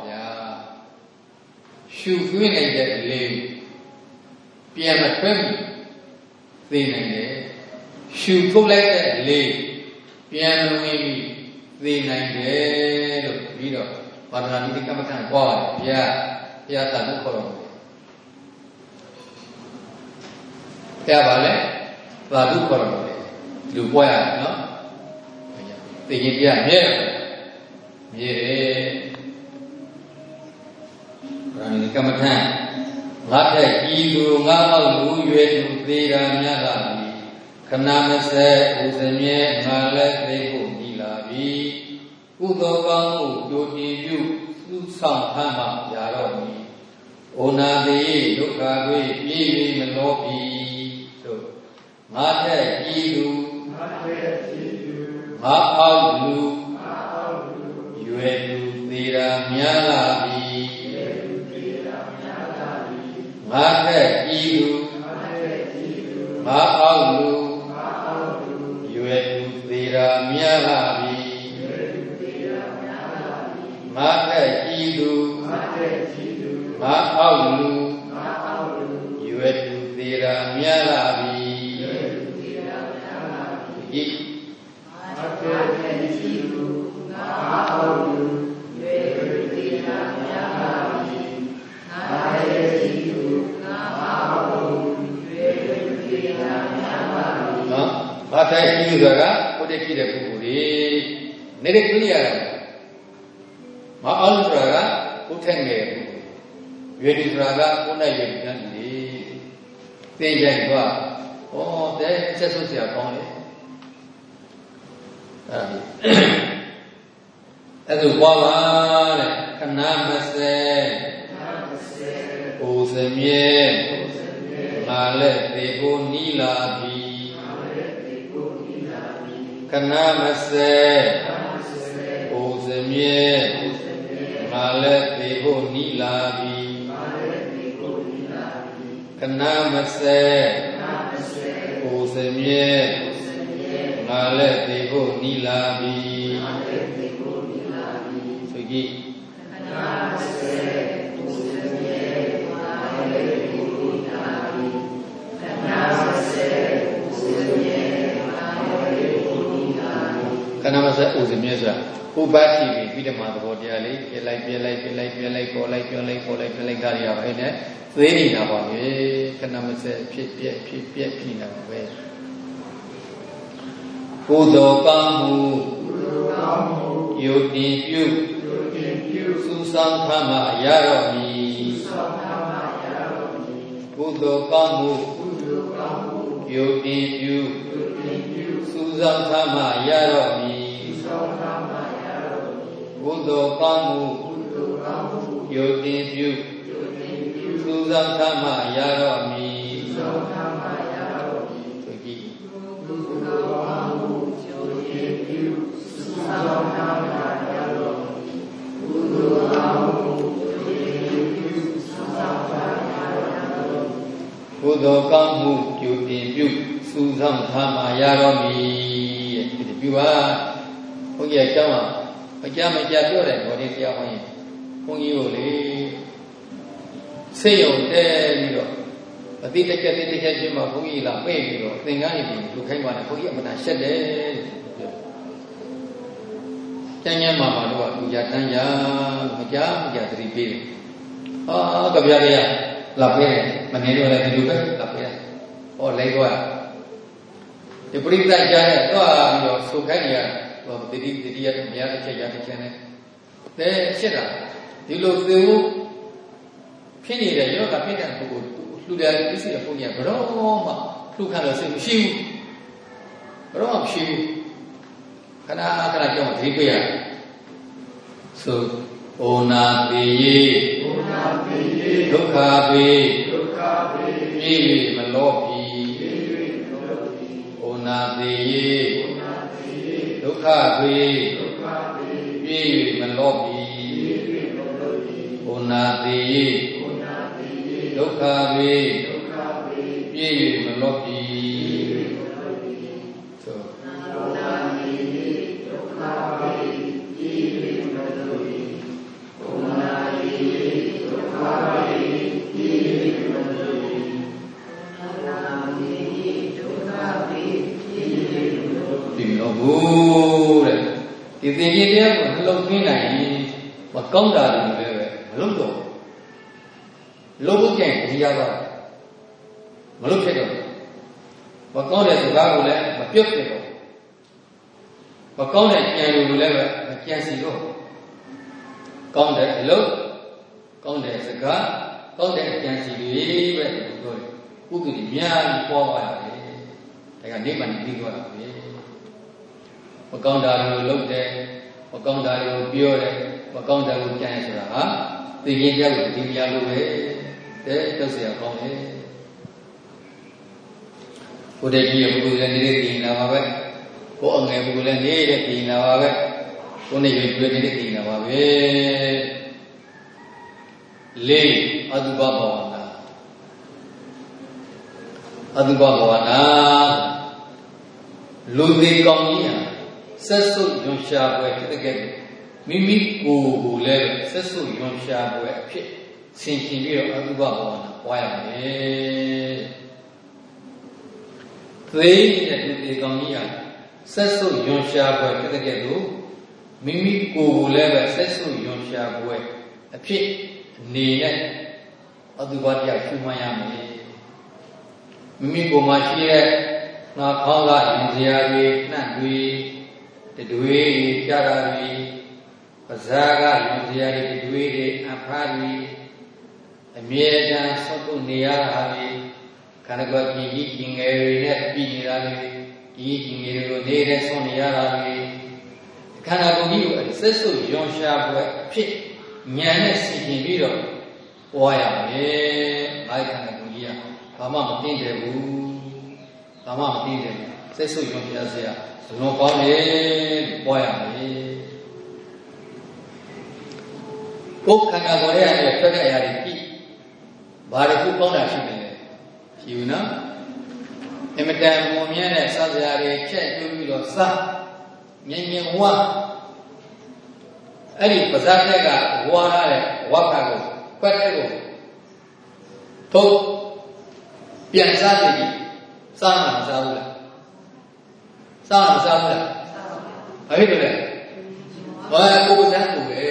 ရှုသွင်းနိုင်တဲ့လေပြန်မထွက်မိသိနိုင်တယ်ရှုထုတ်လိုက်တဲ့လေပြန်မဝင်မိသိနိုင်တယ်လို့ပြီးတော့ပါဒနာမိကမ္မထံပွားပါဗျာဘုရားသာလို့ခေါ်တော့ပြပါလေသာဓုခေါ်တော့တယ်လူပွားရနော်သိရင်ပြမြဲမြဲတယ်ဗราဏိ ကမ္မထံငါထက်ဤသူငါအောက်လူရွယ်သူသေးတာများလာပြီခဏမစဲဥစမြဲငါလည်းသိဖို့ဤလာပြီကုသိုလ်ကောင်းမှုဒုတိပြုသုဆောင်ထမ်းမှရတော့မည်ဩနာတိဒုက္ခတွေပြေးပြီးမလို့ပြီငါထက်ကြည်သူငါထက်ကြည်သူငါအောက်လူငါအောက်လူရွယ်သူသေရာများလာပြီ ပြီငါထက်ကြည်သူငါထက်ကြည်သူငါအောက်လူငါအောက်လူရွယ်သူသေရာများလာပြီရွယ်သူသေရာများလာပြီငါထက်ကြည်သူငါထက်ကြည်သူငါအောက်လူငါအောက်လူရွယ်သူသေရာများလာပြီ ဘာသာရှိလို့ဆိုတာကကိုယ်တည်းရှိတဲ့ပုဂ္ဂိုလ်တွေနေတဲ့ကိရိယာမအောင်ဆိုတာကကိုယ်ထက်ငယ်ပုဂ္ဂိုလ်ရွေဒီဆိုတာကကိုယ်နဲ့ရွေဒီတန်နေသိကြရင်ကဩတဲ့ဆက်ဆုပ်စရာကောင်းလေအဲ့ဒါဘွားပါတဲ့ခဏမစဲကိုယ်စမြဲငါလည်းဒီကိုနီလာပြီ ခဏ20ကိုစမြဲမာလက်သေးဖို့နီလာပြီခဏ20ကိုစမြဲမာလက်သေးဖို့နီလာပြီသကိခဏ20 ခဏမစဲဥစမြဲဆိုတာဥပတိပြီးပြီးဓမ္မသဘောတရားလေးပြလိုက်ပြလိုက်ပြလိုက်ပြလိုက်ပေါ်လိုက်ပြောလိုက်ပေါ်လိုက်ပြလိုက်ဒါတွေရပါအဲ့နဲ့သွေးနေတာပါလေခဏမစဲဖြစ်ပြက်ဖြစ်ပြက်ဖြစ်နေတာပဲကုသိုလ်ကောင်းမှုယုတ်တည်ပြုသုဆောင်ခမရတော်မူကုသိုလ်ကောင်းမှုယုတ်တည်ပြုသုဆောင်ခမရတော်မူ ကုသိုလ်ကောင်းမှုကုသိုလ်ကောင်းမှုယုတ်တင်ပြုယုတ်တင်ပြုသုဆောင်သမှရတော်မူသောတာမယတော်ဤသူကြည်ကုသိုလ်ကောင်းမှုယုတ်တင်ပြုသောတာမယတော်ဤကုသိုလ်ကောင်းမှုယုတ်တင်ပြုသောတာမယတော်ဤကုသိုလ်ကောင်းမှုယုတ်တင်ပြုသုဆောင်သမှရတော်မူတဲ့ဒီပြုပါဘုန်းကြီးအကြောင်းอ่ะ မကြမကြပြောတယ်ဘောလေးတရားဟောရင်ဘုန်းကြီးကိုလေစိတ်ယုံတဲပြီးတော့အတိတကျတိတကျချင်းမှာဘုန်းကြီးလာပြေးပြီးတော့သင်္ကန်းကြီးလူခိုင်းပါတယ်ဘုန်းကြီးအမှန်တန်ရှက်တယ်ပြောကျမ်းကျမ်းမှာမှာတော့သူရတန်းရမကြမကြသတိပေးတယ်ဟာကြပြရလာပြေးတယ်မနေတော့လည်းဒီလိုပဲလာပြေးတယ်ဟောလိုက်တော့ဒီပရိသတ်ကြားနဲ့တော့ပြီးတော့ဆုခိုင်းရ ဟောတတိတတိယမြတ်တစ်ချက်ရတစ်ချက်နဲ့တဲ့ရှစ်တာဒီလိုသေဖို့ဖြစ်နေတဲ့ယောဂဖြစ်တဲ့ပုဂ္ဂိုလ်လှူတယ်ပစ္စည်းတဲ့ပုဂ္ဂိုလ်ကဘယ်တော့မှလှူခံလို့စိတ်မရှိဘူးဘယ်တော့မှမရှိဘူးခဏခဏကြောင့်ဒီပြရဆိုဩနာတိယေဘုရားတိယေဒုက္ခပေဒုက္ခပေပြည့်၍မလောပြီယေလောတိဩနာတိယေဘုရားတိယေ ဒုက္ခပေဒုက္ခပေပြည့်၍မလောပြီယေလောတိဩနာတိယေဘုရားတိယေဒုက္ခပေဒုက္ခပေပြည့်၍မလောပြီ သင်္ကြန်တရားကိုနှလုံးသွင်းနိုင်ရင်မကောင်းတာတွေလည်းပဲမလုပ်တော့ဘူးလုပ်ဖို့ကြင်ဒီရပါမလုပ်ဖြစ်တော့ဘူးမကောင်းတဲ့စကားကိုလည်းမပြုတ်ဖြစ်တော့ဘူးမကောင်းတဲ့ကြံတွေကိုလည်းပဲမကြံစီတော့ဘူးကောင်းတဲ့အလုပ်ကောင်းတဲ့စကားကောင်းတဲ့အကြံစီတွေပဲဒီလိုပြောတယ်ကုသိုလ်တွေများကြီးပေါ်ပါတယ်ဒါကနိဗ္ဗာန်ကိုပြီးသွားတာပဲ မကောင်းတာတွေကိုလုပ်တယ်မကောင်းတာတွေကိုပြောတယ်မကောင်းတာကိုကြံရဆိုတာဟာသိရင်ကြောက်ကိုဒီများလို့ပဲတဲ့တုတ်เสียကောင်းတယ်ဘုရားကြီးရဲ့ဘုရားလည်းနေတဲ့ပြင်လာပါပဲကိုယ်အငယ်ဘုရားလည်းနေတဲ့ပြင်လာပါပဲကိုယ်နဲ့ရွေးတွေ့နေတဲ့ပြင်လာပါပဲလေးအတုပဘဝနာအတုပဘဝနာလူသေးကောင်းကြီးဟာ ဆက်စုပ်ညွန်ရှာပွဲဖြစ်တဲ့ကဲမိမိကိုယ်ကိုလည်းဆက်စုပ်ညွန်ရှာပွဲအဖြစ်ဆင်ခြင်ပြီးတော့အတုပဘဝနာပွားရမယ်သေတဲ့လူသေးကောင်းကြီးဟာဆက်စုပ်ညွန်ရှာပွဲဖြစ်တဲ့ကဲလို့မိမိကိုယ်ကိုလည်းပဲဆက်စုပ်ညွန်ရှာပွဲအဖြစ်အနေနဲ့အတုပတရားရှုမှတ်ရမယ်မိမိကိုယ်မှာရှိတဲ့ငါခေါင်းကရင်စရာတွေနှံ့တွေ တတွေးကြတာတွေပါးစားကရင်စရာတွေတတွေးတွေအဖားတွေအမြဲတမ်းဆုပ်ဖို့နေရတာတွေခန္ဓာကိုယ်ကြည်ကြီးကျင်ငယ်တွေနဲ့ပြည်နေတာတွေကြီးကျင်ငယ်တွေကိုနေတဲ့ဆုံးနေရတာတွေခန္ဓာကိုယ်ကြီးကိုဆက်စုပ်ယွန်ရှာပွဲအဖြစ်ဉာဏ်နဲ့စီရင်ပြီးတော့ပွားရမယ်။ဘာခန္ဓာကိုယ်ကြီးကဘာမှမသိတယ်ဘူး။ဘာမှမသိတယ်ဘူး။ဆက်စုပ်ယွန်ရှာစရာအ လွန်ကောင်းတယ်ပွားရမယ်။ကိုယ်ခန္ဓာကိုယ်ရဲ့အထွက်တဲ့အရာတွေကြည့်။ဘာတွေခုကောင်းတာရှိတယ်လဲ။ရှိဘူးနော်။အမတန်မွန်မြတ်တဲ့စားစရာတွေချက်ကျွေးပြီးတော့စားမြင်မြင်ဝါအဲ့ဒီပါဇက်တက်ကဝါရတဲ့ဝါခါကိုခွက်တဲ့ကိုထုတ်ပြန်စားတယ်ကြီးစားမှာမစားဘူးလား စားမှာမစားဘူးလားဘာဖြစ်လို့လဲဘာကိုပဇက်ကိုပဲ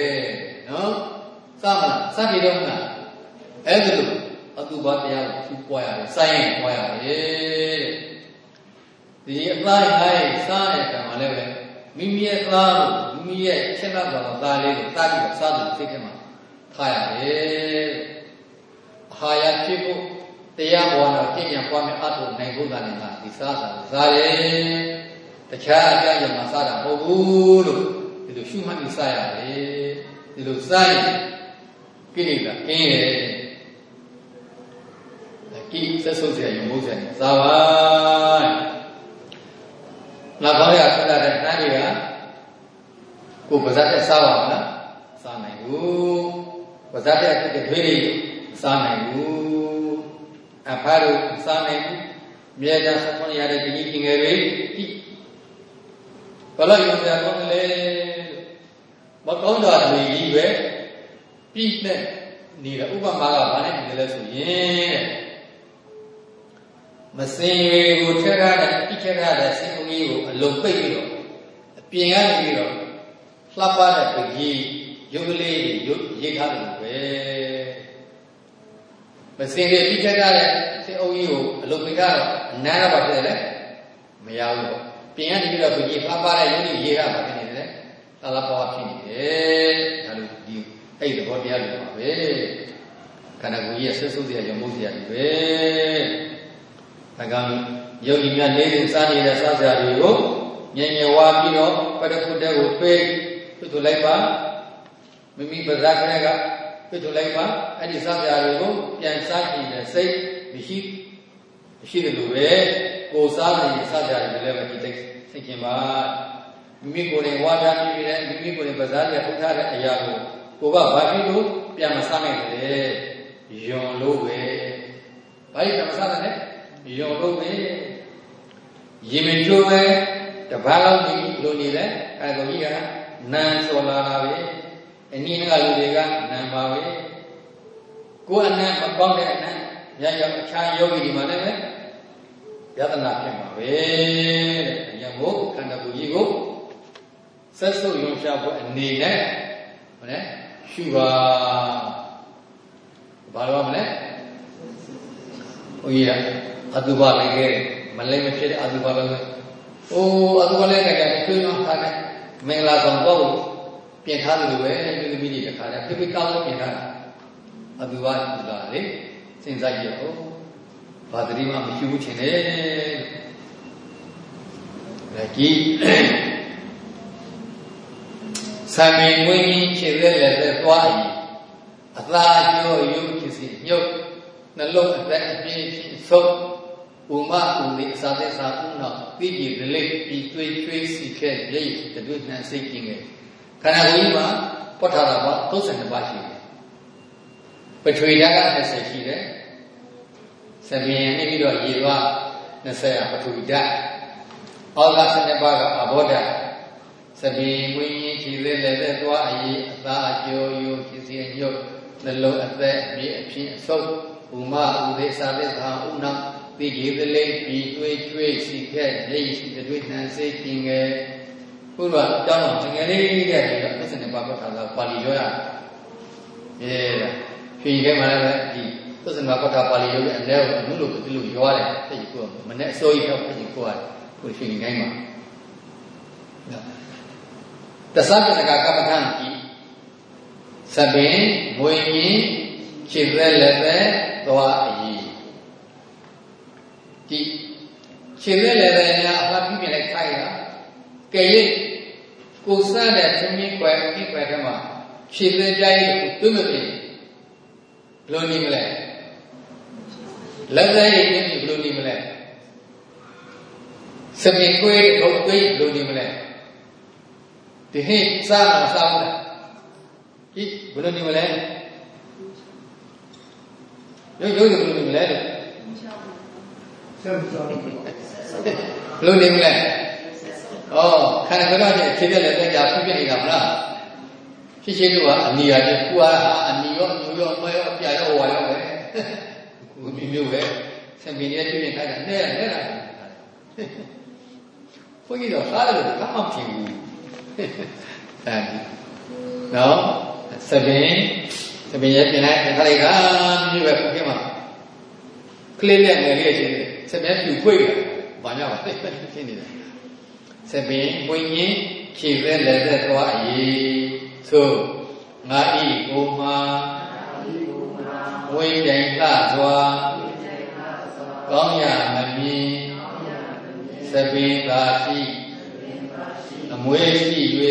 နော်စားမလားစားကြည့်တော့မလားအဲ့ဒါလို့အတုပါတရားကိုသူပွားရတယ်စိုင်းရင်ပွားရတယ်ဒီအသားဟိုင်းစားတဲ့ကံမှာလည်းပဲမိမိရဲ့သားကိုမိမိရဲ့ချက်လက်တော်သားလေးကိုတားပြီးစားတယ်စိတ်ထဲမှာထားရတယ်အာဟာရဖြစ်ဖို့တရားဘောနာကျင့်ကြံပွားများအထုနိုင်ဖို့ကလည်းငါဒီစားတာစားတယ် တခြားအကြောင်းကြောင့်မစတာမဟုတ်ဘူးလို့ဒီလိုရှုမှတ်ပြီးစရတယ်ဒီလိုစရင်ကိလေသာကင်းရဲ့ကိသက်ဆုံးစရာယုံဖို့စရာစပါနောက်ဘောင်းရခက်တဲ့နှမ်းတွေကကိုပါဇက်တဲ့စားပါမလားစားနိုင်ဘူးပါဇက်တဲ့ဖြစ်တဲ့တွေးတွေစားနိုင်ဘူးအဖားတို့စားနိုင်ဘူးမြေသာဆုံးရတဲ့ဒီကြီးငယ်တွေ ဘလို့ရုံပြကောင်းတယ်မကောင်းတာတွေကြီးပဲပြီးနဲ့နေတဲ့ဥပမာကဘာနဲ့ဒီလဲဆိုရင်မစင်ကိုထက်ရတဲ့ပြစ်ထက်ရတဲ့စင်ုံကြီးကိုအလုံးပိတ်ပြီးတော့အပြင်ကနေပြီးတော့လှပတဲ့ပကြီးရုပ်ကလေးရုပ်ရေးထားတယ်ပဲမစင်ရဲ့ပြစ်ထက်ရတဲ့စင်အုံကြီးကိုအလုံးပိတ်ကတော့အနားတော့ပါဖြစ်တယ်လေမရဘူး ပေါ့ပြင်ကနေပြီးတော့ပကြီးလှပတဲ့ရုပ်ကြီးရေးထားပါဖြစ်နေတယ်သာလပွားဖြစ်နေတယ်ဒါလိုဒီအဲ့ဒီသဘောတရားတွေပါပဲခန္ဓာကိုယ်ကြီးရဲ့ဆွဆုပ်စရာရုံမှုစရာတွေပဲဒါကြောင့်ယောဂီများလေးလေးစားနေတဲ့စားစရာတွေကိုငြိမ်ငြိမ်ဝါပြီးတော့ပရကုတ်တဲ့ကိုထွေးပြထုတ်လိုက်ပါမိမိပဇာခရကပြထုတ်လိုက်ပါအဲ့ဒီစားစရာတွေကိုပြန်စားကြည့်တဲ့စိတ်မရှိမရှိတယ်လို့ပဲ ကိုစားနေတဲ့စားစရာတွေလည်းပဲဒီသိစိတ်ခင်ပါမိမိကိုယ်နဲ့ဝါပြပြီးပြီးတဲ့မိမိကိုယ်နဲ့ပဇာရထုတ်ထားတဲ့အရာကိုကိုကဘာဖြစ်လို့ပြန်မစားနိုင်တယ်ယွန်လို့ပဲဘာလို့ပြန်မစားနိုင်လဲယုံလို့ပဲရင်မကျိုးပဲတပတ်လောက်ဒီလိုနေလဲအဲကိုကြီးကနန်းစော်လာတာပဲအနည်းငယ်လူတွေကနန်းပါပဲကိုယ်အနံ့မပေါက်တဲ့အနံ့ရရအခြားယောဂီဒီမှာလည်း ယတနာဖြစ်မှာပဲတဲ့အရင်ကိုခန္ဓာကိုယ်ကြီးကိုဆက်စုပ်ရုံရှာဖို့အနေနဲ့ဟုတ်လဲရှုပါဘာလို့မလဲဘုရားအတုပါလည်းခဲ့မလဲမဖြစ်တဲ့အတုပါလည်းအိုးအတုပါလည်းခဲ့တယ်ကျွေးတော့ထားတယ်မင်္ဂလာဆောင်တော့ပြင်ထားတယ်လို့ပဲဒီသမီးတွေတခါတည်းဖိဖိကောင်းလို့ပြင်ထားတာအတုပါလာလေစဉ်းစားကြည့်တော့ ဘာတတိမှမရှိဘူးချင်တယ်လက်ကြီးဆံမင်းဝင်းကြီးခြေသက်လက်သက်သွားအီအသာကျော်ရုပ်ဖြစ်စီညုတ်နှလုံးအသက်အပြည့်ဖြစ်ဆုံးဥမဥလိအစာသက်စာဥနောက်ပြီးပြီဒလိပြီးတွေးချွေးစီခဲ့ရိတ်တတွေ့နှံစိတ်ကျင်ခဲ့ခန္ဓာကိုယ်ကြီးမှာပွက်ထားတာပေါ့32ပါးရှိတယ်ပထဝီဓာတ်က20ရှိတယ် သဗ္ဗင်နေပြီးတော့ရေသွား20ကပထဝီဓာတ်ဩဃ12ပါးကအဘောဓာတ်သဗ္ဗင်ဝိညာဉ်ခြေလေးလည်းပဲသွားအရေးအသာအကျော်ယုဖြစ်စီညုတ်နှလုံးအသက်အပြည့်အဖြစ်အဆုပ်ဥမဥဒေသာသစ္စာဥနာသိကြည်သလိပြီးတွေးကျွေးစီခဲ့နေစီတွေနှံစေကျင်ငယ်ဘုရားအကြောင်းတော်ငယ်လေးလေးတဲ့ပြီးတော့သစ္စာနဲ့ပါပထာသာပါဠိရောရအဲဖြေခဲ့မှလည်းဒီ သစ္စာနဲ့ပါပထာပါဠိရောရဲ့အလဲကိုအမှုလို့ဒီလိုရောရတယ်သိကိုမနဲ့အစိုးရတော့သိကိုရတယ်ကိုဖြေနေတိုင်းမှာတသဗ္ဗနကကမ္မထံဤသဗ္ဗင်မွေရင်ခြေသက်လက်သက်သွားအည်ဒီခြေသက်လက်သက်များအမှတ်ပြုမြင်လိုက်ခိုင်းတာကဲရင်ကိုစတဲ့သမီးကွယ်ဒီကွယ်ထဲမှာခြေသက်ကြိုင်းကိုတွေ့မဖြစ်ဘယ်လိုနေမလဲ လက်သက်ရည်ပြင်းဘယ်လိုနေမလဲစပင်ကွေးထုတ်ကွေးဘယ်လိုနေမလဲဒီဟိစားမစားဘူးလားဒီဘယ်လိုနေမလဲရုပ်ရုပ်ဘယ်လိုနေမလဲလို့ဆက်စားဘယ်လိုနေမလဲဩခန္ဓာကလည်းခြေပြက်လည်းတက်ကြဖြစ်ဖြစ်နေတာမလားဖြစ်ချင်းတို့ကအနီရတယ်ကိုကအနီရောညူရောမရောပြရောဝါရောပဲ ကိုမျိုးမျိုးပဲဆံပင်ရဲ့ပြင်းထားတာနဲ့နဲ့တာဘုန်းကြီးတော့စားတယ်လို့ဘာမှမဖြစ်ဘူးအဲဒီနော်သပင်သပင်ရဲ့ပြင်လိုက်ခါလိုက်တာမြို့ပဲခင်မှာကလေးနဲ့ငယ်လေးချင်းစက်မြပြူခွေးဘာညာပါသိဖြစ်နေတယ်သပင်ဝိညာဉ်ခြေပဲလက်သက်သွားအရေးသို့ငါဤကိုမှာ ဝိတိုင်ကစွာကောင်းရမမြင်သပင်သာရှိအမွေးရှိ၍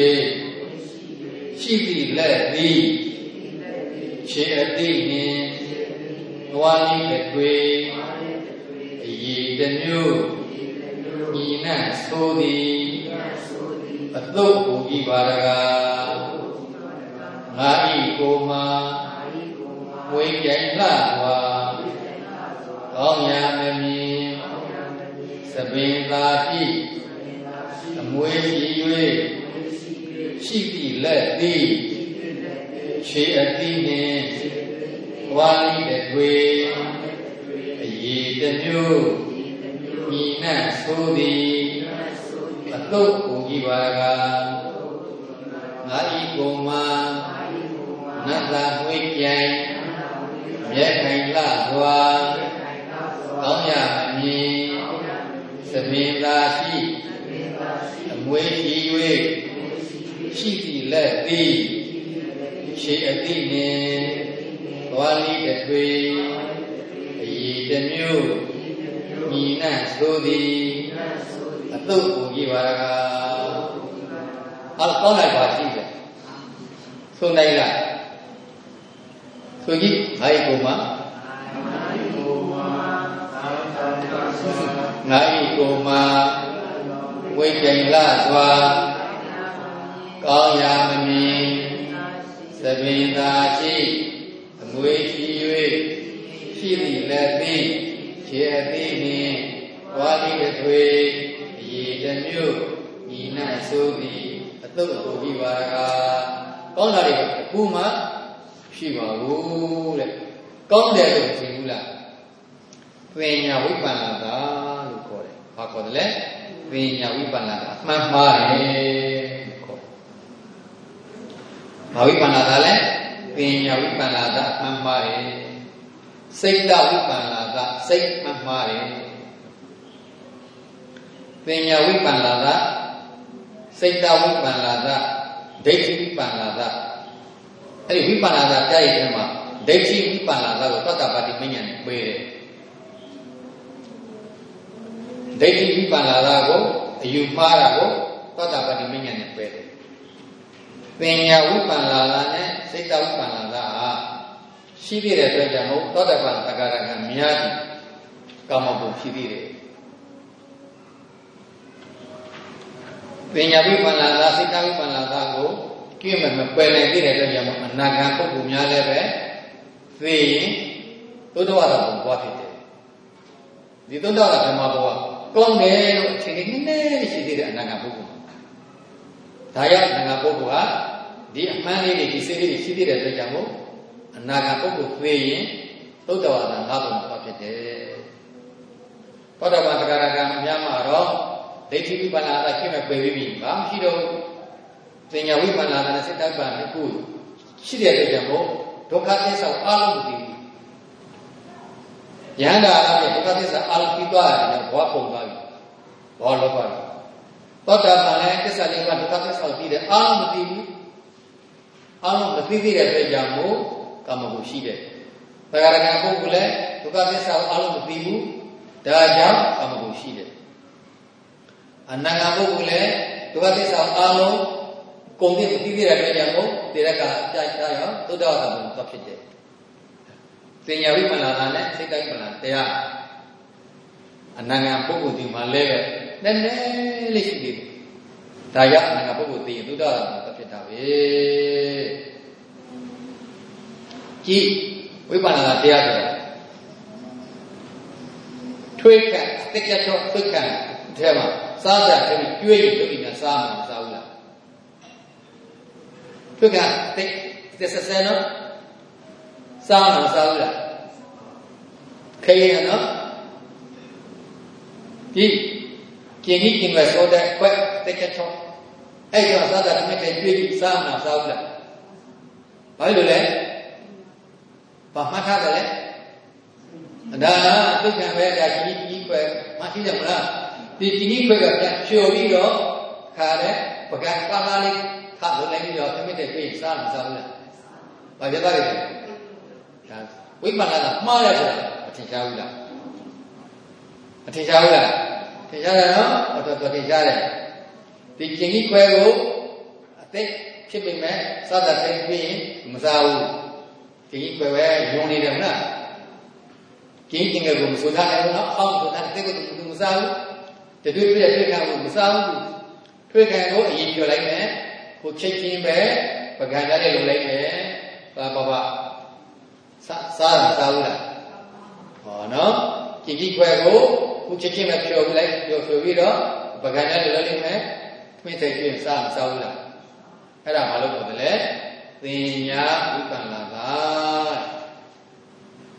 ရှိသည့်လက်သည်ခြေအတိနှင့်ဘဝလေးတစ်တွေအည်တစ်မျိုးညီနံ့ဆိုသည်အသုတ်ကိုဤပါရကငါဤကိုမှာ ဝိကြိုင်လှစွာကောင်းရာမမြင်သပင်သာတိအမွေရှိ၍ရှိသည့်လက်သည်ခြေအတိနှင့်ဝါလိတဲ့တွေအည်တစ်မျိုးညီနံ့ဆိုသည်အတုတ်ကိုကြည်ပါကငါဤကိုမှာနတ်သာဝိကြိုင် မြဲခိုင်လှစွာကောင်းရမမြင်သပင်သာရှိအမွေရှိ၍ရှိသည့်လက်သည်ခြေအတိနှင့်သွားလိတစ်တွေအည်တစ်မျိုးညီနံ့ဆိုသည်အတုတ်ကိုကြည်ပါကဟာကောင်းလိုက်ပါရှိတယ်ဆိုနိုင်လား ဆိုကြည့်ငါ့ကိုမှာငါဤကိုမှာဝိကြိမ်လာစွာကောင်းရာမမြင်သဗ္ဗင်သာရှိအမွေရှိ၍ရှိသည်လည်းသိခြေအသိနှင့်ဝါဒီအထွေအည်တစ်မျိုးညီနံ့ဆိုသည်အတုတ်ကိုပြီးပါကကောင်းတာတွေအခုမှ ရှိပါဘူးတဲ့ကောင်းတယ်လို့ထင်ဘူးလားပညာဝိပ္ပန္နတာလို့ခေါ်တယ်ဘာခေါ်တယ်လဲပညာဝိပ္ပန္နတာအမှန်မှားတယ်ခေါ်ဘာဝိပ္ပန္နတာလဲပညာဝိပ္ပန္နတာအမှန်မှားတယ်စိတ်တဝိပ္ပန္နတာစိတ်မှန်မှားတယ်ပညာဝိပ္ပန္နတာစိတ်တဝိပ္ပန္နတာဒိဋ္ဌိဝိပ္ပန္နတာ အဲ့ဒီဝိပန္နတာကြားရတဲ့မှာဒိဋ္ဌိဝိပန္နတာကိုတတ္တပါတိမဉ္ဇဉ်နဲ့ပေးတယ်ဒိဋ္ဌိဝိပန္နတာကိုအယူမှားတာကိုတတ္တပါတိမဉ္ဇဉ်နဲ့ပေးတယ်ပညာဝိပန္နတာနဲ့စိတ်တဝိပန္နတာဟာရှိသေးတဲ့အတွက်ကြောင့်သောတပန်တက္ကရာကများပြီကာမဘုံရှိသေးတယ်ပညာဝိပန္နတာစိတ်တဝိပန္နတာကို ကြည့်မယ်မပယ်နိုင်သေးတဲ့အတွက်ကြောင့်အနာဂတ်ပုဂ္ဂိုလ်များလည်းပဲသိရင်သုဒ္ဓဝါဒဘုံဘွားဖြစ်တယ်ဒီသုဒ္ဓဝါဒဓမ္မဘဝကောင်းတယ်လို့အချိန်ကြီးနည်းနည်းရှိသေးတဲ့အနာဂတ်ပုဂ္ဂိုလ်ဒါရောက်အနာဂတ်ပုဂ္ဂိုလ်ဟာဒီအမှန်လေးတွေဒီစိတ်လေးတွေရှိသေးတဲ့အတွက်ကြောင့်အနာဂတ်ပုဂ္ဂိုလ်သိရင်သုဒ္ဓဝါဒငါးဘုံဘွားဖြစ်တယ်သောတပန်တဂရကံအများမှာတော့ဒိဋ္ဌိဝိပန္နာတာရှင်းမဲ့ပယ်ပြီးပြီဘာမှရှိတော့ ပညာဝိပန္နာတာနဲ့စိတ်တပ္ပံနဲ့ကိုရှိတဲ့အတွက်ကြောင့်ဒုက္ခသစ္စာအလုံးမသိဘူးယန္တာအပြင်ဒုက္ခသစ္စာအလုံးပြီးသွားတယ်ဘဝပုံသွားပြီဘောလောကသောတာပန်လည်းသစ္စာလေးပါးဒုက္ခသစ္စာကိုသိတယ်အလုံးမသိဘူးအလုံးမသိသေးတဲ့အတွက်ကြောင့်မို့ကာမဂုဏ်ရှိတယ်။ဘဂရကံပုဂ္ဂိုလ်လည်းဒုက္ခသစ္စာကိုအလုံးမသိဘူး။ဒါကြောင့်ကာမဂုဏ်ရှိတယ်။အနန္တပုဂ္ဂိုလ်လည်းဒုက္ခသစ္စာအလုံး ကုန်သိမသိသေးတဲ့အတွက်ကြောင့်မို့တေရကအကြိုက်တာရောသုဒ္ဓဝါဒဘုံသွားဖြစ်တယ်။ပညာဝိပန္နာတာနဲ့စိတ်တိုင်းပန္နာတရားအနန္တပုဂ္ဂိုလ်ဒီမှာလည်းပဲနည်းနည်းလေးရှိသေးတယ်။ဒါကြောင့်အနန္တပုဂ္ဂိုလ်သိရင်သုဒ္ဓဝါဒဘုံသွားဖြစ်တာပဲ။ကြည့်ဝိပဿနာတရားဆိုတာထွေးခတ်တက်ကြတော့ထွေးခတ်အဲမှာစားကြတယ်ကျွေးလို့ဒီမှာစားမှာမစားဘူးလားထွေးခတ်တက်တက်ဆက်ဆက်နော်စားမှာမစားဘူးလား ခေရနော်ဒီကျင်ကြီးကျင်မဲ့ဆိုတဲ့ကွက်တက်ကြတော့အဲ့တော့စားကြတယ်မြဲကျွေးပြီးစားမှာမစားဘူးလားဘာလို့လဲဘာမှတ်ထားတယ်လဲဒါဒုက္ခပဲဒါကြီးကြီးခွဲမရှိတယ်မလားဒီကြီးကြီး ခွဲကပြန်ဖြိုပြီးတော့ခါတဲ့ပကံပါလာလေးခါလို့လည်းပြီးတော့သမစ်တဲ့ပြေးစားမစားဘူးလားဘာပြတာလဲဒါဝိပဿနာမှားရတယ်ဆိုတာမထင်ရှားဘူးလားမထင်ရှားဘူးလားထင်ရှားတယ်နော်တော်တော်ထင်ရှားတယ်ဒီကျင်ကြီးခွဲကိုအသိဖြစ်ပေမဲ့စသတိပြီးရင်မစားဘူးဒီကွယ်ပဲယုံနေတယ်မလားကျင်းကျင်ကကိုမဆိုထားတယ်နော်အောင်းဆိုတာတဲ့ကိုသူမစားဘူးတတွေ့ပြည့်ပြည့်ခံကိုမစားဘူးထွေးခံကိုအရင်ပြောလိုက်မယ် ကိုချိတ်ချင်းပဲပကံကြတဲ့လုံလိုက်မယ်ဘာဘာဘာစားစားစားဘူးလားဟောနော်ကြည်ကြည်ခွဲကိုခုချက်ချင်းပဲဖြော်ပြလိုက်ဖြော်ဖြော်ပြီးတော့ပကံကြတဲ့လုံလိုက်မယ်ထွေးတဲ့ပြည့်စားစားဘူးလားအဲ့ဒါဘာလို့ပြောတယ်လဲသင်ညာဥပ္ပန္နာသာ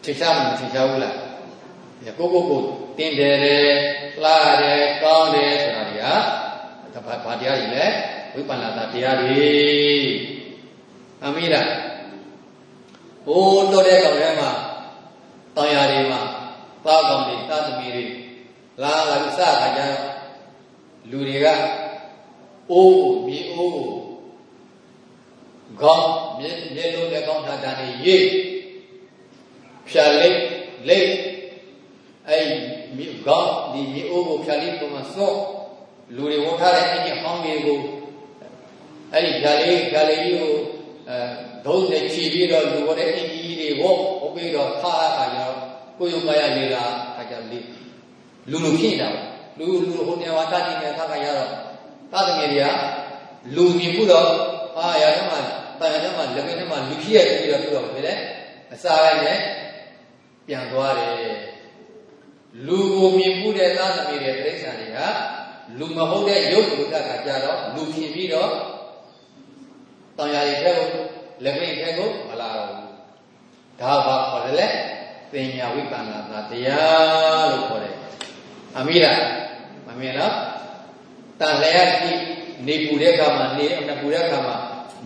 ထိချမထိချဘူးလားကိုကိုကိုတင်းတယ်တယ်လှတယ်ကောင်းတယ်ဆိုတာတွေကဘာဘာတရားတွေလဲ ဝိပန္နာသာတရားတွေအမိလားဟိုးတော်တဲ့ကောင်ထဲမှာတောင်ယာတွေမှာသားကောင်တွေသားသမီးတွေလာလာပြီးစခါကြလူတွေကအိုးမြေအိုးခေါင်းမြေမြေလုံးတဲ့ကောင်းတာတန်တွေရေးဖြာလိတ်လိတ်အဲ့မြေခေါင်းဒီမြေအိုးကိုဖြာလိတ်ပုံမှာစော့လူတွေဝန်ထားတဲ့အင်းကြီးဟောင်းတွေကို အဲ့ဒီဖြာလိတ်ဖြာလိတ်ကြီးကိုအဲဒုံးနဲ့ခြီးပြီးတော့လူဝတဲ့အင်းကြီးတွေဝေါ့ဟုတ်ပြီးတော့ထားအခါကျတော့ကိုယုံမရလေလာအခါကျလေးလူလူဖြစ်တာလူလူဟိုနေဝါတတိနဲ့ခါခါရတော့သာသမီတွေကလူမြင်မှုတော့အာရထဲမှာတန်ရထဲမှာလက်ထဲမှာလူဖြစ်ရပြီးတော့ပြောတော့ဘယ်လဲအစာရိုက်နဲ့ပြန်သွားတယ်လူကိုမြင်မှုတဲ့သာသမီတွေပြိဿာတွေကလူမဟုတ်တဲ့ရုပ်ဘုဒ္ဓကကြတော့လူဖြစ်ပြီးတော့ တန်ရာတွေထဲကိုလက်ပိတ်ထဲကိုမလာတော့ဘူးဒါဘာခေါ်တယ်လဲပညာဝိပန္နာသာတရားလို့ခေါ်တယ်အမိလားမမြင်နော်တန်လျာတိနေပူတဲ့အခါမှာနေအနပူတဲ့အခါမှာ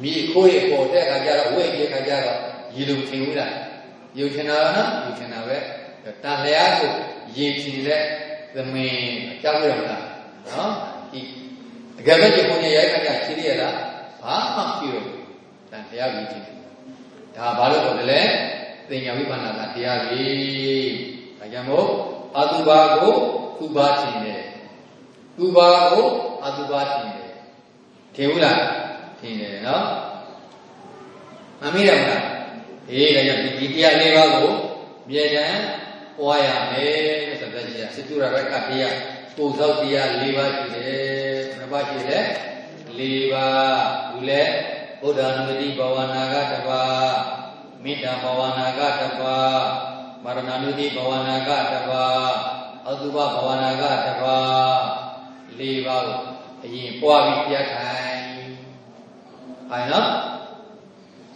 မြေခိုးရပေါ်တဲ့အခါကျတော့ဝိတ်တဲ့အခါကျတော့ရေလိုထင်ဘူးလားယူထင်တာနော်ယူထင်တာပဲတန်လျာကိုရေချီတဲ့သမင်အကြောင်းရမလားနော်ဒီအကယ်ပဲဒီကိုနေရိုက်ခါကျရှိရလား ဘာမှပြုလို့တန်တရားကြီးချီဒါဘာလို့ပြောလဲသင်ညာဝိပန္နာကတရားကြီးဒါကြောင့်မို့အတုပါကိုသူပါချင်တယ်သူပါကိုအတုပါချင်တယ်ထင်ဘူးလားထင်တယ်နော်မမေ့ရမလားအေးဒါကြောင့်ဒီတရားလေးပါးကိုမြေတံပွားရမယ်ဆိုတဲ့ကြီးစတုရဘက်ကတရားကိုသောတရား၄ပါးရှိတယ်ဘယ်ပါရှိလဲ ၄ပါးဘူးလဲဘုဒ္ဓနုတိဘဝနာကတပါမေတ္တာဘဝနာကတပါမရဏနုတိဘဝနာကတပါအတုပဘဝနာကတပါ၄ပါးကိုအရင်ပွားပြီးပြတ်ခိုင်းဟိုင်နော်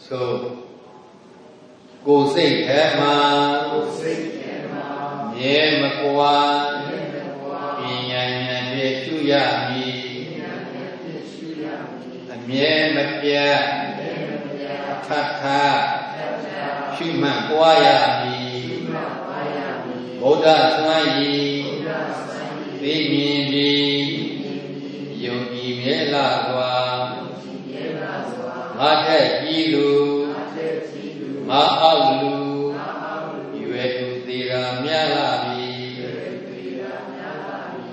ဆိုကိုယ်စိတ်ထဲမှာကိုယ်စိတ်ထဲမှာမြဲမကွာမြဲမကွာပညာဉာဏ်ဖြင့်ရှုရမည်ပညာဉာဏ်ဖြင့်ရှုရ မည်အမြဲမပြတ်အမြဲမပြတ်ထပ်ထပ်ရှုမှတ်ပွားရမည်ရှုမှတ်ပွားရမည်ဗုဒ္ဓဆွမ်းရည်ဗုဒ္ဓဆွမ်းရည်သိမြင်သည်ယုံကြည်မြဲလာစွာယုံကြည်မြဲလာစွာငါထက်ကြီးလူငါအောက်လူရွယ်သူသေးရာမြလာပြီ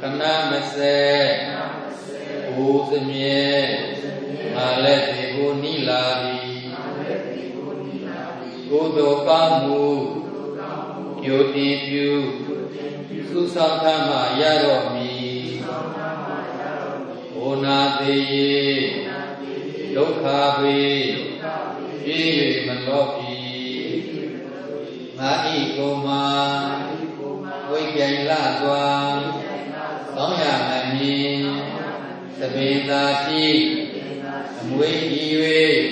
ခဏမစဲဘိုးစမြဲ ငါလက်ဒီကိုနီးလာပြီကိုယ်တော်ကောင်းမှုကြိုတင်ပြုသုဆောင်ခမရတော်မူဘုနာသေးဒုက္ခပေပြေးမလောပြီငါဤကိုမာဝိကြိုင်လာစွာကောင်းရမမည်သဘေသာရှိအ မွေဤ၍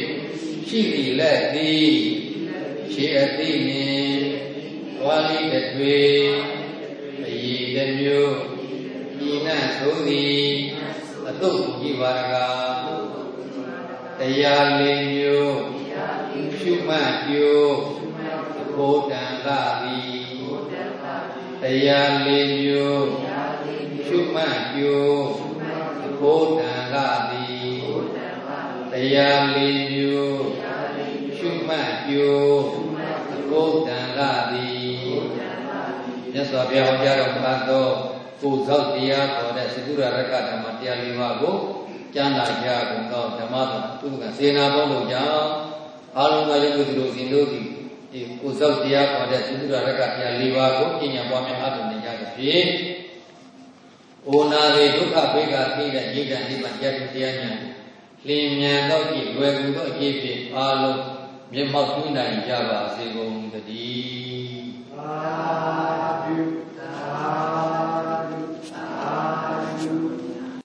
ရှိသည်လက်သည်ရှိအသိနှင့်ဝါလိတတွေအည်တမျိုးဤနသုံးသည်အတုတ်ကြည်ပါရကတရားလေးမျိုးဖြူမှတ်ပြို့ဘုဒ္ဓံကသည်တရားလေးမျိုးရှုမှတ်ကြိုးဘုဒ္ဓံကသည် တရားလေးမျိုးရှုမှတ်ကြိုးဘုဒ္ဓံကသည်မြတ်စွာဘုရားဟောကြားတော်မူသောကိုယ်သောတရားတော်တဲ့သကုရရကဓမ္မတရားလေးပါးကိုကျမ်းသာကြကုန်သောဓမ္မတော်သူကစေနာပေါင်းတို့ကြောင့်အာလုံးသောယုတ်သူတို့စီတို့သည်ဒီကိုယ်စောက်တရားခေါ်တဲ့သုဒ္ဓရကတရား၄ပါးကိုပညာပွားများအထုနေကြသဖြင့်အိုနာရေဒုက္ခဘေကသိတဲ့ဉာဏ်နိဗ္ဗာန်တရားတရားဉာဏ် လင်းမြန်တော့ကြည့်လွယ်ကူတော့ကြည့်ဖြင့်အားလုံးမျက်မှောက်တွေ့နိုင်ကြပါစေကုန်သတည်းသာဓုသာ